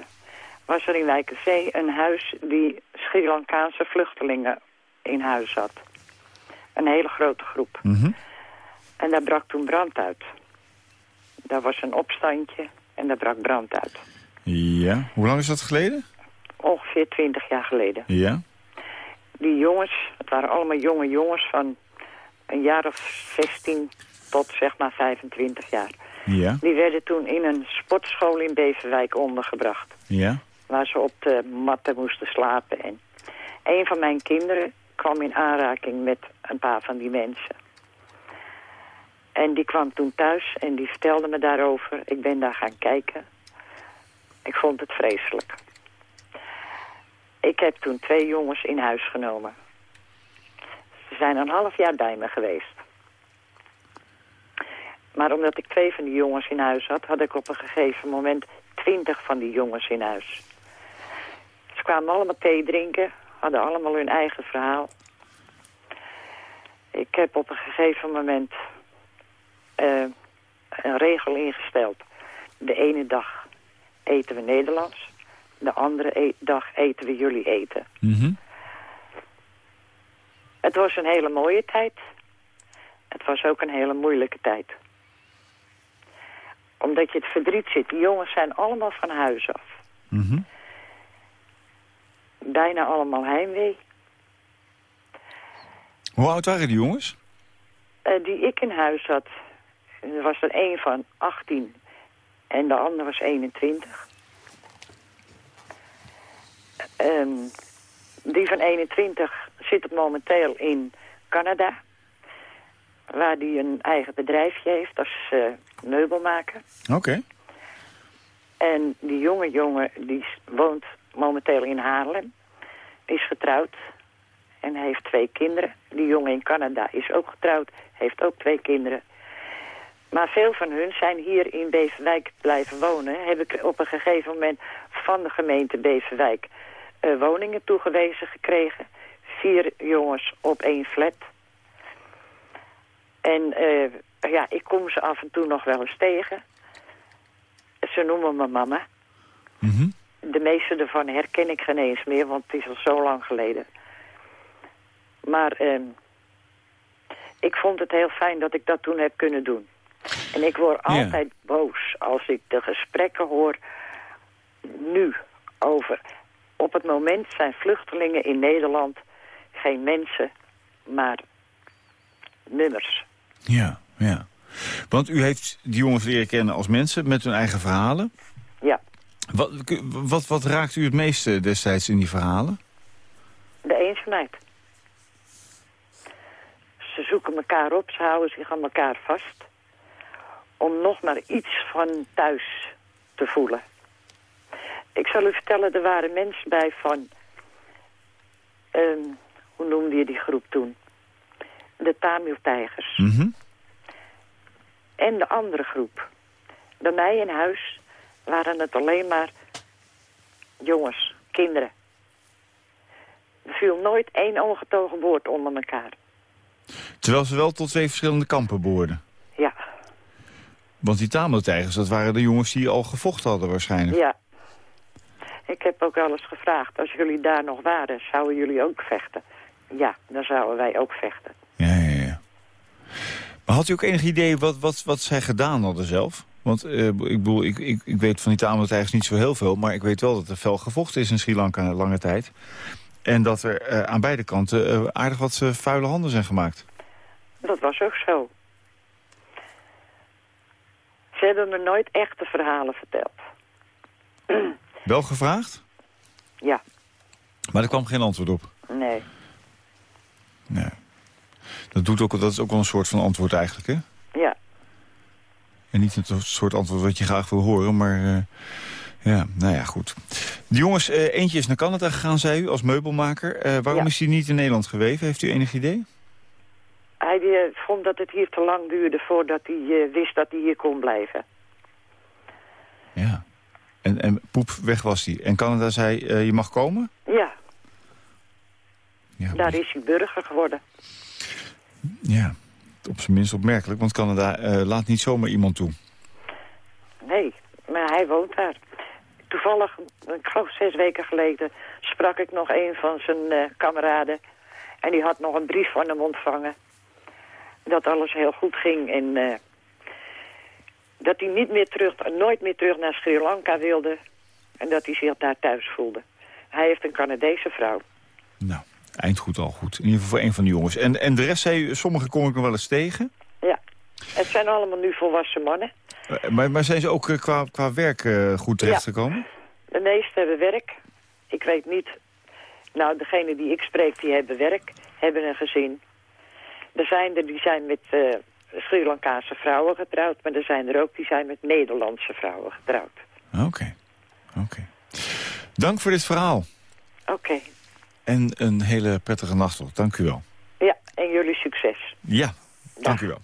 was er in Wijkenzee een huis die Sri Lankaanse vluchtelingen in huis had. Een hele grote groep. En daar brak toen brand uit. Daar was een opstandje en daar brak brand uit. Ja. Hoe lang is dat geleden? Ongeveer 20 jaar geleden. Ja. Die jongens, het waren allemaal jonge jongens van een jaar of 16 tot zeg maar 25 jaar. Ja. Die werden toen in een sportschool in Beverwijk ondergebracht. Ja. Waar ze op de matten moesten slapen. En een van mijn kinderen kwam in aanraking met een paar van die mensen. En die kwam toen thuis en die vertelde me daarover. Ik ben daar gaan kijken. Ik vond het vreselijk. Ik heb toen twee jongens in huis genomen. Ze zijn een half jaar bij me geweest. Maar omdat ik twee van die jongens in huis had... had ik op een gegeven moment twintig van die jongens in huis. Ze kwamen allemaal thee drinken, hadden allemaal hun eigen verhaal. Ik heb op een gegeven moment eh, een regel ingesteld. De ene dag eten we Nederlands. De andere e- dag eten we jullie eten. Mhm. Het was een hele mooie tijd. Het was ook een hele moeilijke tijd. Omdat je het verdriet zit. Die jongens zijn allemaal van huis af. Mhm. Bijna allemaal heimwee. Hoe oud waren die jongens? Eh, die ik in huis had, er was er één van 18 en de ander was 21. Ehm, die van 21 zit momenteel in Canada. Waar die een eigen bedrijfje heeft als eh, meubelmaker. Oké. En die jonge jongen die woont momenteel in Haarlem. Is getrouwd en heeft twee kinderen. Die jongen in Canada is ook getrouwd, heeft ook twee kinderen. Maar veel van hun zijn hier in Beverwijk blijven wonen. Heb ik op een gegeven moment van de gemeente Beverwijk eh, woningen toegewezen gekregen. Vier jongens op één flat. En eh, ja, ik kom ze af en toe nog wel eens tegen. Ze noemen me mama. De meeste ervan herken ik geen eens meer, want het is al zo lang geleden. Maar ehm, ik vond het heel fijn dat ik dat toen heb kunnen doen. En ik word Ja. altijd boos als ik de gesprekken hoor nu over... Op het moment zijn vluchtelingen in Nederland geen mensen, maar nummers. Ja, ja. Want u heeft die jongens leren kennen als mensen met hun eigen verhalen. Ja, Wat, wat, wat raakt u het meeste destijds in die verhalen? de eenzaamheid. Ze zoeken elkaar op, ze houden zich aan elkaar vast. Om nog maar iets van thuis te voelen. Ik zal u vertellen, er waren mensen bij van... ehm, hoe noemde je die groep toen? De Tamil-tijgers. Mhm. En de andere groep. Bij mij in huis waren het alleen maar jongens, kinderen. Er viel nooit één ongetogen woord onder elkaar. Terwijl ze wel tot twee verschillende kampen behoorden. Want die Tamiltijgers, dat waren de jongens die al gevochten hadden waarschijnlijk. ja. Ik heb ook eens gevraagd, als jullie daar nog waren, zouden jullie ook vechten? Ja, dan zouden wij ook vechten. Ja, ja, ja. Maar had u ook enig idee wat, wat, wat zij gedaan hadden zelf? Want eh, ik, bedoel, ik, ik, ik weet van die Tamiltijgers niet zo heel veel... maar ik weet wel dat er fel gevochten is in Sri Lanka lange tijd. En dat er eh, aan beide kanten eh, aardig wat vuile handen zijn gemaakt. Dat was ook zo. Ze hebben me nooit echte verhalen verteld. Wel gevraagd, Ja, maar er kwam geen antwoord op. nee. Nee. Dat, doet ook, dat is ook wel een soort van antwoord eigenlijk, hè? Ja, En niet het soort antwoord wat je graag wil horen, maar... eh, ja, nou ja, goed. De jongens, eh, eentje is naar Canada gegaan, zei u, als meubelmaker. Eh, waarom Ja. is hij niet in Nederland geweest? Heeft u enig idee? Hij eh, vond dat het hier te lang duurde voordat hij eh, wist dat hij hier kon blijven. Ja. En, en poep, weg was hij. En Canada zei, eh, je mag komen? Ja, Ja, daar is hij burger geworden. ja. op zijn minst opmerkelijk, want Canada laat niet zomaar iemand toe. Nee, maar hij woont daar. Toevallig, ik geloof zes weken geleden, sprak ik nog een van zijn kameraden. En die had nog een brief van hem ontvangen. Dat alles heel goed ging en eh, dat hij niet meer terug, nooit meer terug naar Sri Lanka wilde. En dat hij zich daar thuis voelde. Hij heeft een Canadese vrouw. Nou, eind goed al goed. In ieder geval voor een van de jongens. En, en de rest, zei u, sommige kom ik nog wel eens tegen. Ja. Het zijn allemaal nu volwassen mannen. Eh, Maar, maar zijn ze ook eh, qua, qua werk goed terechtgekomen? De meesten hebben werk. Ik weet niet... Nou, degene die ik spreek, die hebben werk. Hebben een gezin. Er zijn er die zijn met eh, Sri Lankaanse vrouwen getrouwd. Maar er zijn er ook die zijn met Nederlandse vrouwen getrouwd. Oké, oké. Dank voor dit verhaal. Oké. En een hele prettige nacht. Dank u wel. Ja, en jullie succes. Ja, dank u wel.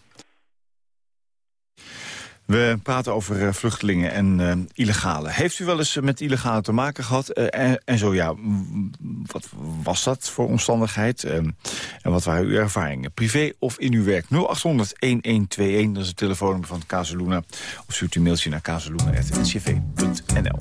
We praten over eh, vluchtelingen en eh, illegale. Heeft u wel eens eh, met illegale te maken gehad? Eh, en, zo ja, wat was dat voor omstandigheid? En wat waren uw ervaringen? Privé of in uw werk? 0800-1121, dat is het telefoonnummer van Casaluna. Of stuurt u mailtje naar casaluna.ncv.nl.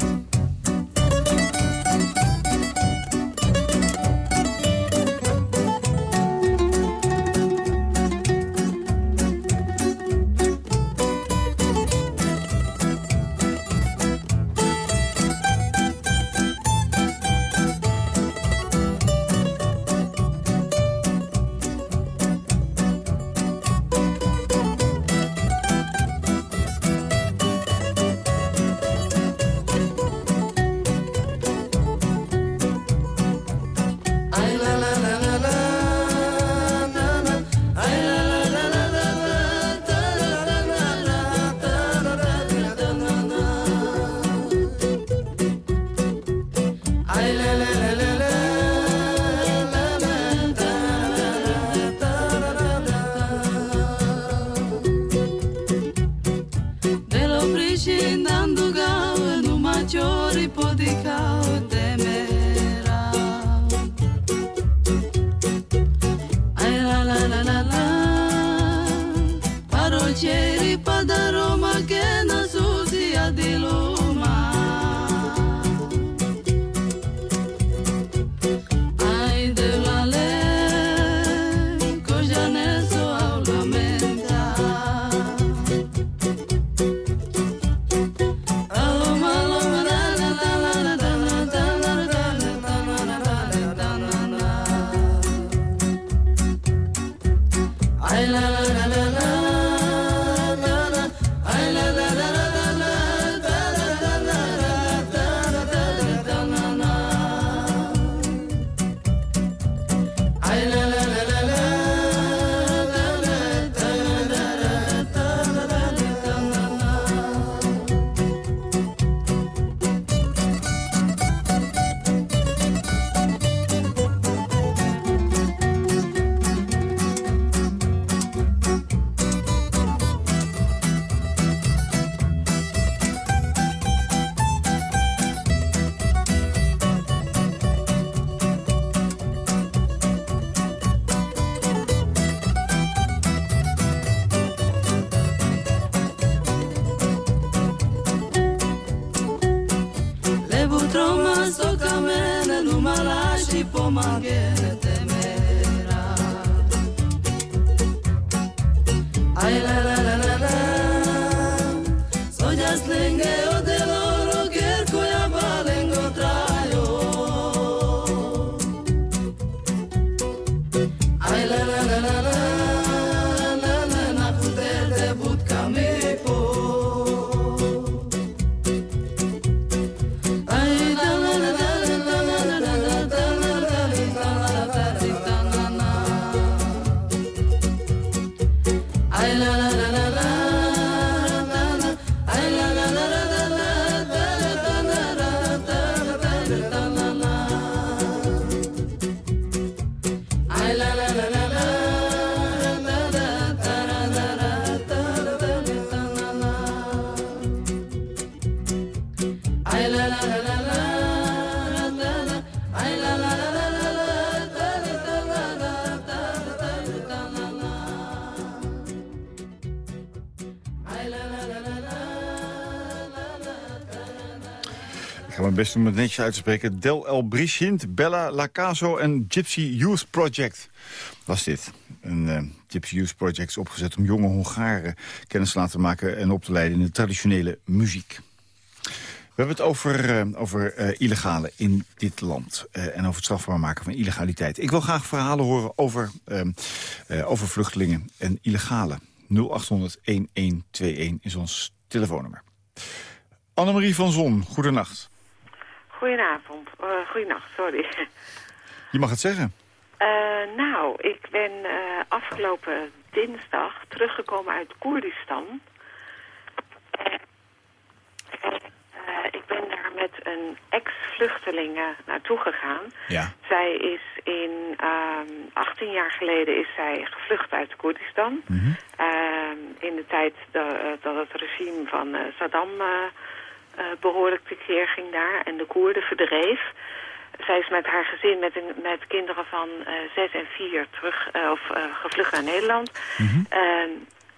best om het netjes uit te spreken. Del El Brishint, Bella Lacaso en Gypsy Youth Project was dit. Een eh, Gypsy Youth Project is opgezet om jonge Hongaren kennis te laten maken... en op te leiden in de traditionele muziek. We hebben het over, uh, over uh, illegale in dit land. En over het strafbaar maken van illegaliteit. Ik wil graag verhalen horen over, ehm, over vluchtelingen en illegale. 0800-1121 is ons telefoonnummer. Annemarie van Zon, goedenacht. Goedenavond. goedenacht, sorry. Je mag het zeggen. nou, ik ben afgelopen dinsdag teruggekomen uit Koerdistan... Uh, ik ben daar met een ex-vluchteling naartoe gegaan. Ja. Zij is in, um, 18 jaar geleden is zij gevlucht uit Koerdistan. Mm -hmm. uh, in de tijd dat, uh, dat het regime van uh, Saddam behoorlijk tekeer ging daar en de Koerden verdreef. Zij is met haar gezin, met, een, met kinderen van 6 en 4 terug, of gevlucht naar Nederland. Mm -hmm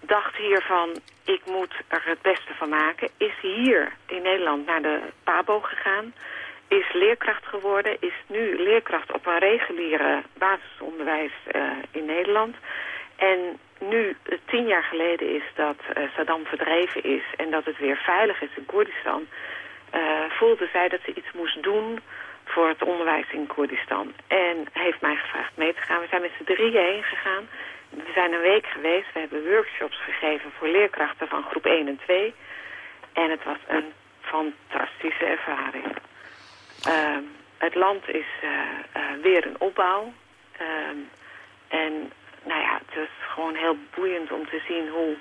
dacht hiervan, ik moet er het beste van maken. Is hier in Nederland naar de PABO gegaan. Is leerkracht geworden. Is nu leerkracht op een reguliere basisonderwijs uh, in Nederland. En nu, tien jaar geleden is dat uh, Saddam verdreven is... en dat het weer veilig is in Koerdistan... Uh, voelde zij dat ze iets moest doen voor het onderwijs in Koerdistan. En heeft mij gevraagd mee te gaan. We zijn met z'n drieën heen gegaan we zijn een week geweest. We hebben workshops gegeven voor leerkrachten van groep 1 en 2. En het was een fantastische ervaring. Uh, het land is weer in opbouw. Ehm, en nou ja, het is gewoon heel boeiend om te zien hoe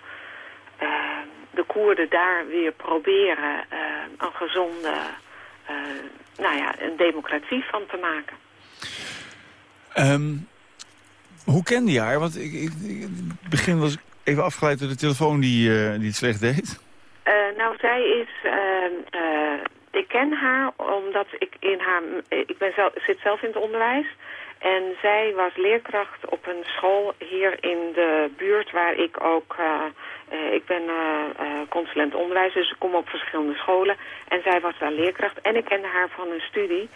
ehm, de Koerden daar weer proberen een gezonde, nou ja, een democratie van te maken. Um, hoe kende je haar? Want ik, ik, in het begin was ik even afgeleid door de telefoon die, die het slecht deed. Nou, zij is... Uh, ik ken haar omdat ik in haar... Ik ben zelf, zit zelf in het onderwijs. En zij was leerkracht op een school hier in de buurt waar ik ook... ik ben consulent onderwijs, dus ik kom op verschillende scholen. En zij was daar leerkracht. En ik kende haar van een studie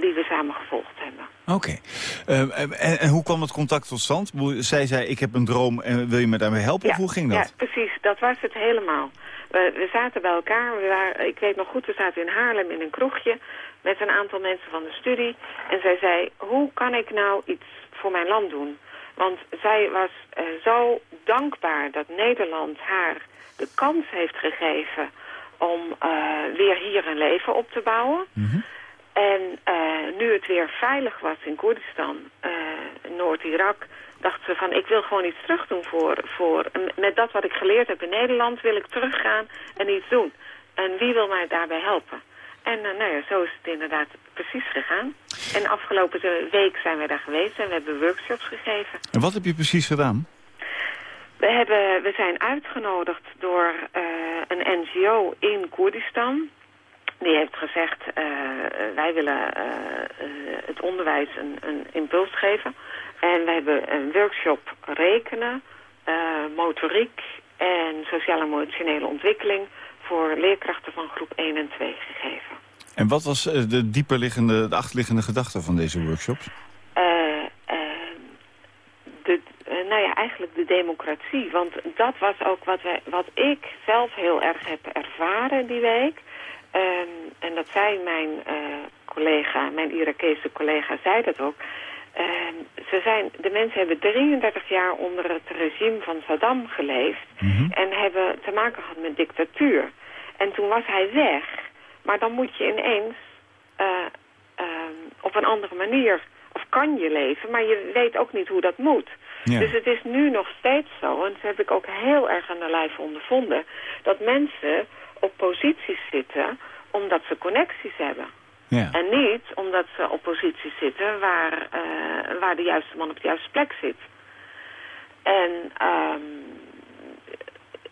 die we samen gevolgd hebben. Oké. Okay. En, en, hoe kwam het contact tot stand? Zij zei, ik heb een droom en wil je me daarmee helpen? Ja, of hoe ging dat? Ja, precies. Dat was het helemaal. We, we zaten bij elkaar. We waren, ik weet nog goed, we zaten in Haarlem in een kroegje... met een aantal mensen van de studie. En zij zei, hoe kan ik nou iets voor mijn land doen? Want zij was uh, zo dankbaar dat Nederland haar de kans heeft gegeven... om weer hier een leven op te bouwen... Mm -hmm. En uh, nu het weer veilig was in Koerdistan, Noord-Irak, dacht ze van ik wil gewoon iets terug doen voor, voor, met dat wat ik geleerd heb in Nederland wil ik teruggaan en iets doen. En wie wil mij daarbij helpen? En uh, nou ja, zo is het inderdaad precies gegaan. En afgelopen week zijn we daar geweest en we hebben workshops gegeven. En wat heb je precies gedaan? We, hebben, we zijn uitgenodigd door een NGO in Koerdistan die heeft gezegd, uh, wij willen het onderwijs een, een, impuls geven. En we hebben een workshop rekenen, motoriek en sociaal-emotionele ontwikkeling voor leerkrachten van groep 1 en 2 gegeven. En wat was de dieperliggende, de achterliggende gedachte van deze workshops? de, nou ja, eigenlijk de democratie. Want dat was ook wat, wij, wat ik zelf heel erg heb ervaren die week. Um, en dat zei mijn uh, collega, mijn Irakese collega, zei dat ook. Um, ze zijn, de mensen hebben 33 jaar onder het regime van Saddam geleefd... Mm -hmm. en hebben te maken gehad met dictatuur. En toen was hij weg. Maar dan moet je ineens uh, uh, op een andere manier... of kan je leven, maar je weet ook niet hoe dat moet. Ja. Dus het is nu nog steeds zo, en dat heb ik ook heel erg aan de lijf ondervonden... dat mensen op posities zitten omdat ze connecties hebben. Ja. En niet omdat ze op posities zitten waar, uh, waar de juiste man op de juiste plek zit. En um,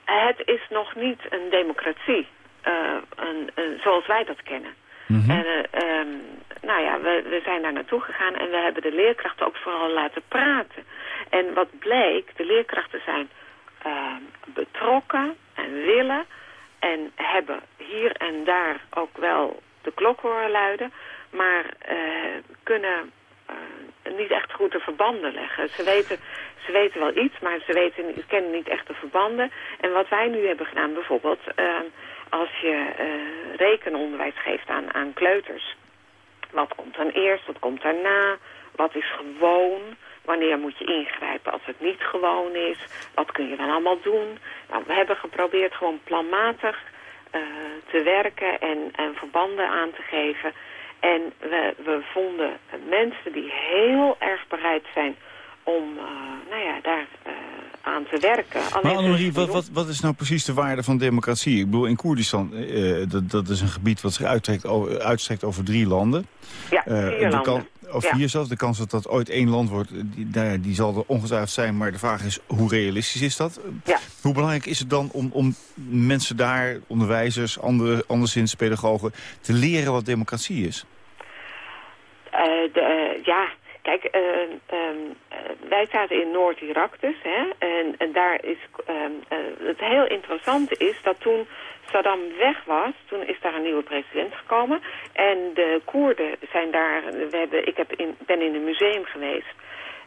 het is nog niet een democratie uh, een, een, zoals wij dat kennen. Mm -hmm. En uh, um, nou ja, we, we zijn daar naartoe gegaan en we hebben de leerkrachten ook vooral laten praten. En wat bleek, de leerkrachten zijn uh, betrokken en willen en hebben hier en daar ook wel de klok horen luiden, maar uh, kunnen uh, niet echt goed de verbanden leggen. Ze weten, ze weten wel iets, maar ze, weten, ze kennen niet echt de verbanden. En wat wij nu hebben gedaan bijvoorbeeld, uh, als je eh, rekenonderwijs geeft aan, aan kleuters. Wat komt dan eerst, wat komt daarna, wat is gewoon... Wanneer moet je ingrijpen als het niet gewoon is? Wat kun je dan allemaal doen? Nou, we hebben geprobeerd gewoon planmatig eh, te werken en, en verbanden aan te geven. En we, we vonden mensen die heel erg bereid zijn om uh, nou ja, daar uh, aan te werken. Alleen maar Annemarie, wat, wat, wat is nou precies de waarde van democratie? Ik bedoel, in Koerdistan, uh, dat, dat is een gebied wat zich uitstrekt over, uitstrekt over drie landen. Ja, vier landen. Of vier zelfs. De kans dat dat ooit één land wordt, die, die, die zal er ongetwijfeld zijn. Maar de vraag is, hoe realistisch is dat? Ja. Hoe belangrijk is het dan om, om mensen daar, onderwijzers, andere, anderszins pedagogen... te leren wat democratie is? de, ja, Kijk, uh, um, wij zaten in Noord-Irak dus. Hè, en, en daar is uh, het heel interessante is dat toen Saddam weg was, toen is daar een nieuwe president gekomen. En de Koerden zijn daar, we hebben, ik heb in, ben in een museum geweest.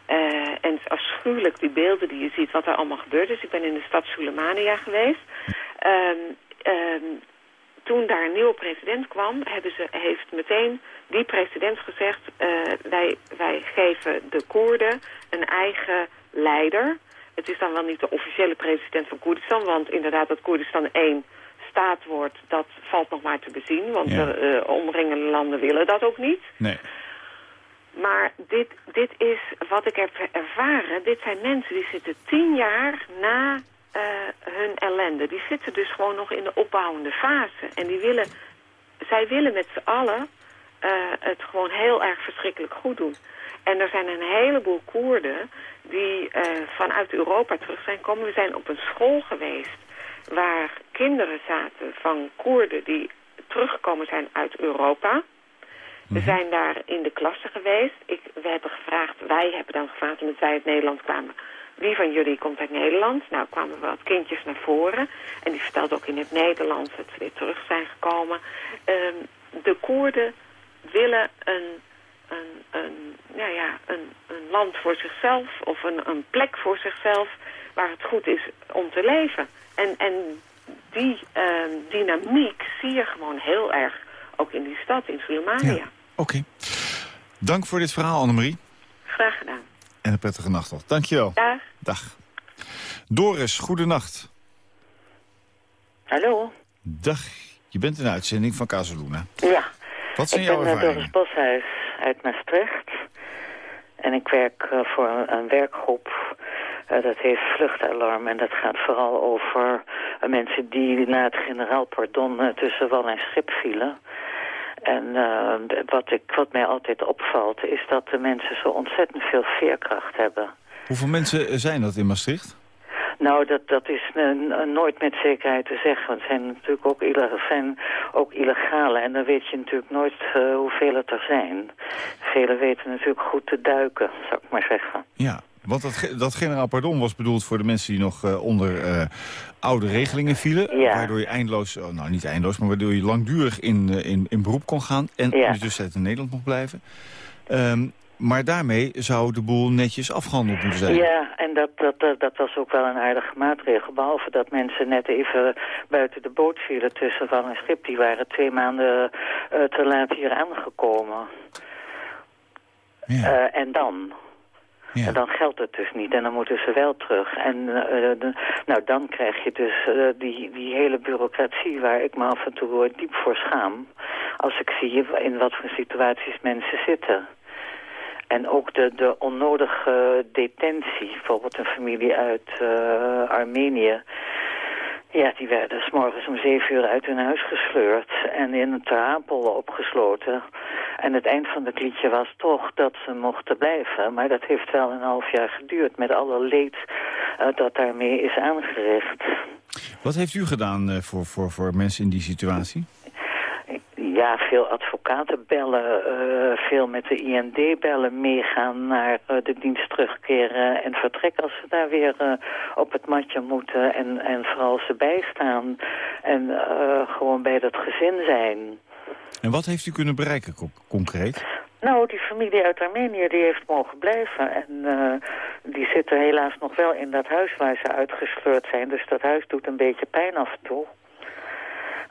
Uh, en het is afschuwelijk die beelden die je ziet, wat er allemaal gebeurd is. Ik ben in de stad Sulemania geweest. Um, um, toen daar een nieuwe president kwam, hebben ze, heeft meteen die president gezegd... Uh, wij, wij geven de Koerden een eigen leider. Het is dan wel niet de officiële president van Koerdistan... want inderdaad dat Koerdistan één staat wordt, dat valt nog maar te bezien. Want ja. de uh, omringende landen willen dat ook niet. Nee. Maar dit, dit is wat ik heb ervaren. Dit zijn mensen die zitten tien jaar na uh, hun ellende. Die zitten dus gewoon nog in de opbouwende fase. En die willen, zij willen met z'n allen uh, het gewoon heel erg verschrikkelijk goed doen. En er zijn een heleboel Koerden die uh, vanuit Europa terug zijn gekomen. We zijn op een school geweest waar kinderen zaten van Koerden die teruggekomen zijn uit Europa. We zijn daar in de klasse geweest. Ik, we hebben gevraagd, wij hebben dan gevraagd, omdat zij uit Nederland kwamen... wie van jullie komt uit Nederland? Nou, kwamen wat kindjes naar voren. En die vertelden ook in het Nederlands dat ze weer terug zijn gekomen. Um, de Koerden willen een, een, een, ja, ja, een, een land voor zichzelf of een, een plek voor zichzelf waar het goed is om te leven. En, en die uh, dynamiek zie je gewoon heel erg ook in die stad, in Sulemania. Ja, Oké. Okay. Dank voor dit verhaal, Annemarie. Graag gedaan. En een prettige nacht nog. Dankjewel. Dag. Dag. Doris, goedenacht. Hallo. Dag. Je bent in de uitzending van Casaluna. Ja. Wat zijn ik jouw ben ervaringen? Doris Boshuis uit Maastricht. En ik werk uh, voor een, een werkgroep uh, dat heet Vluchtalarm. En dat gaat vooral over uh, mensen die na het generaal pardon tussen wal en schip vielen. En wat, ik, wat mij altijd opvalt is dat de mensen zo ontzettend veel veerkracht hebben. Hoeveel mensen zijn dat in Maastricht? Nou, dat, dat is nooit met zekerheid te zeggen. Want het zijn natuurlijk ook, zijn ook illegale. En dan weet je natuurlijk nooit hoeveel het er zijn. Velen weten natuurlijk goed te duiken, zou ik maar zeggen. Ja, want dat, dat generaal pardon was bedoeld voor de mensen die nog uh, onder uh, oude regelingen vielen. Ja. Waardoor je eindeloos, oh, nou niet eindeloos, maar waardoor je langdurig in, in, in beroep kon gaan. En ja. de tussentijd in Nederland mocht blijven. Um, maar daarmee zou de boel netjes afgehandeld moeten zijn. Ja, en dat, dat, dat, dat, was ook wel een aardige maatregel. Behalve dat mensen net even buiten de boot vielen tussen van een schip. Die waren twee maanden te laat hier aangekomen. Ja. En dan? Dan geldt het dus niet en dan moeten ze wel terug. En uh, de, nou, dan krijg je dus uh, die, die hele bureaucratie waar ik me af en toe diep voor schaam. Als ik zie in wat voor situaties mensen zitten. En ook de, de onnodige detentie, bijvoorbeeld een familie uit uh, Armenië. Ja, die werden s morgens om zeven uur uit hun huis gesleurd en in een terapel opgesloten. En het eind van het liedje was toch dat ze mochten blijven. Maar dat heeft wel een half jaar geduurd met alle leed uh, dat daarmee is aangericht. Wat heeft u gedaan uh, voor, voor, voor mensen in die situatie? Ja, veel advocaten bellen, uh, veel met de IND bellen, meegaan naar uh, de dienst terugkeren en vertrekken als ze daar weer uh, op het matje moeten en, en vooral ze bijstaan en gewoon bij dat gezin zijn. En wat heeft u kunnen bereiken co concreet? Nou, die familie uit Armenië die heeft mogen blijven en die zitten helaas nog wel in dat huis waar ze uitgesleurd zijn, dus dat huis doet een beetje pijn af en toe.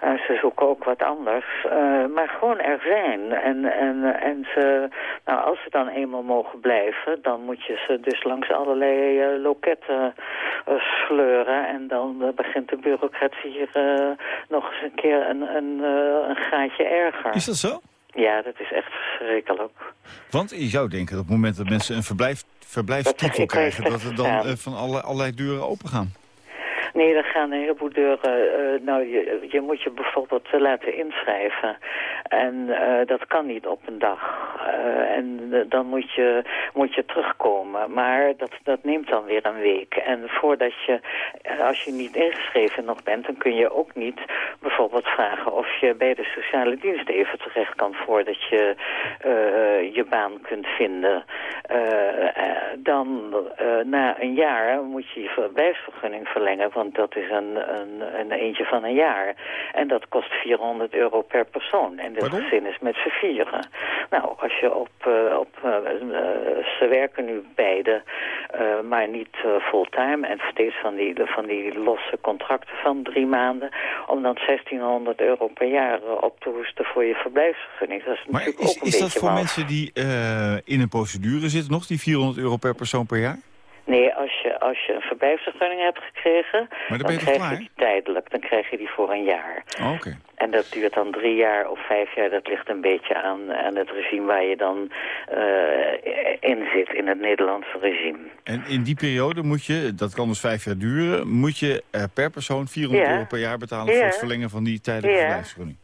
Eh, ze zoeken ook wat anders. Eh, maar gewoon er zijn. En, en, en ze, nou, als ze dan eenmaal mogen blijven... dan moet je ze dus langs allerlei eh, loketten sleuren. En dan begint de bureaucratie hier nog eens een keer een, een, een gaatje erger. Is dat zo? Ja, dat is echt verschrikkelijk. Want je zou denken dat op het moment dat mensen een verblijf, verblijfstitel krijgen... dat er dan van alle, allerlei deuren open gaan. Nee, er gaan een heleboel deuren. eh, nou, je, je moet je bijvoorbeeld eh, laten inschrijven. En eh, dat kan niet op een dag. Eh, en dan moet je, moet je terugkomen. Maar dat, dat neemt dan weer een week. En voordat je, als je niet ingeschreven nog bent, dan kun je ook niet bijvoorbeeld vragen of je bij de sociale dienst even terecht kan voordat je eh, je baan kunt vinden. Eh, dan na een jaar moet je je verblijfsvergunning verlengen, want dat is een, een, een eentje van een jaar. En dat kost 400 euro per persoon. En dit gezin is met z'n vieren. Nou, als je op, eh, op eh, eh, ze werken nu beide, maar niet fulltime en steeds van die, van die losse contracten van drie maanden, om dan 1600 euro per jaar op te hoesten voor je verblijfsvergunning. Dat is Maar natuurlijk is, ook een is dat voor mensen die in een procedure zitten nog, die 400 euro per persoon per jaar? Nee, als je, als je een verblijfsvergunning hebt gekregen, dan ben dan toch krijg klaar? je die tijdelijk. Dan krijg je die voor een jaar. Oh, Oké. En dat duurt dan drie jaar of vijf jaar. Dat ligt een beetje aan, aan het regime waar je dan eh, in zit, in het Nederlandse regime. En in die periode moet je, dat kan dus vijf jaar duren... moet je per persoon 400 Ja. euro per jaar betalen... Ja. voor het verlengen van die tijdelijke Ja. verblijfsvergunning.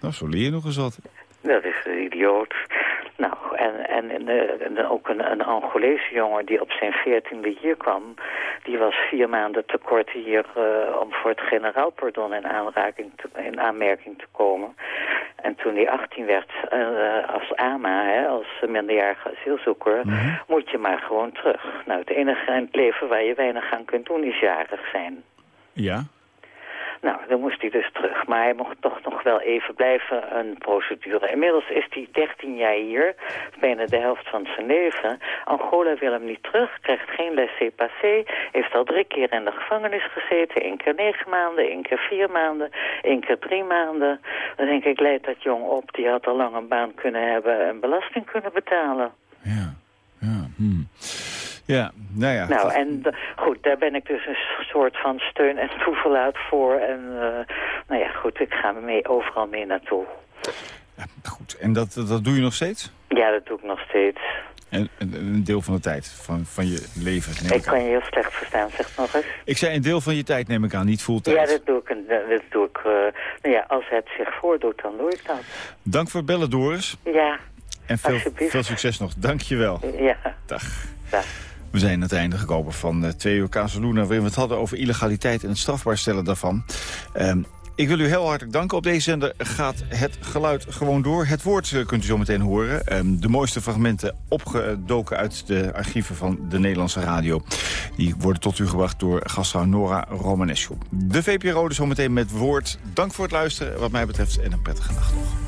Nou, zo leer je nog eens wat. Dat is een idioot. Nou, en, en, en, eh, en ook een, een Angolese jongen die op zijn veertiende hier kwam... die was vier maanden te kort hier eh, om voor het generaalpardon in, aanraking te, in aanmerking te komen. En toen hij 18 werd eh, als AMA, hè, als minderjarige asielzoeker... moet je maar gewoon terug. Nou, het enige in het leven waar je weinig aan kunt doen is jarig zijn. Ja. Nou, dan moest hij dus terug. Maar hij mocht toch nog wel even blijven, een procedure. Inmiddels is hij 13 jaar hier, bijna de helft van zijn leven. Angola wil hem niet terug, krijgt geen laissez-passer. Heeft al drie keer in de gevangenis gezeten. één keer negen maanden, één keer vier maanden, één keer drie maanden. Dan denk ik, leid dat jong op. Die had al lang een baan kunnen hebben en belasting kunnen betalen. Ja, nou ja. Nou, en goed, daar ben ik dus een soort van steun en toeverlaat voor. En eh, nou ja, goed, ik ga mee, overal mee naartoe. En dat, dat doe je nog steeds? Ja, dat doe ik nog steeds. En, en- en een deel van de tijd van, van je leven, neem Ik ik kan je heel slecht verstaan, zeg nog eens. Ik zei een deel van je tijd neem ik aan, niet fulltime. Ja, dat doe ik. Dat doe ik eh, nou ja, als het zich voordoet, dan doe ik dat. Dank voor bellen, Doris. Ja, En veel, veel succes nog. Dank je wel. ja. Dag. Dag. We zijn aan het einde gekomen van eh, twee uur Casaluna... waarin we het hadden over illegaliteit en het strafbaar stellen daarvan. Ehm, ik wil u heel hartelijk danken. Op deze zender gaat het geluid gewoon door. Het woord eh, kunt u zo meteen horen. Ehm, de mooiste fragmenten opgedoken uit de archieven van de Nederlandse radio. Die worden tot u gebracht door gastvrouw Nora Romanescu. De VPRO dus zometeen met woord. Dank voor het luisteren wat mij betreft en een prettige nacht nog.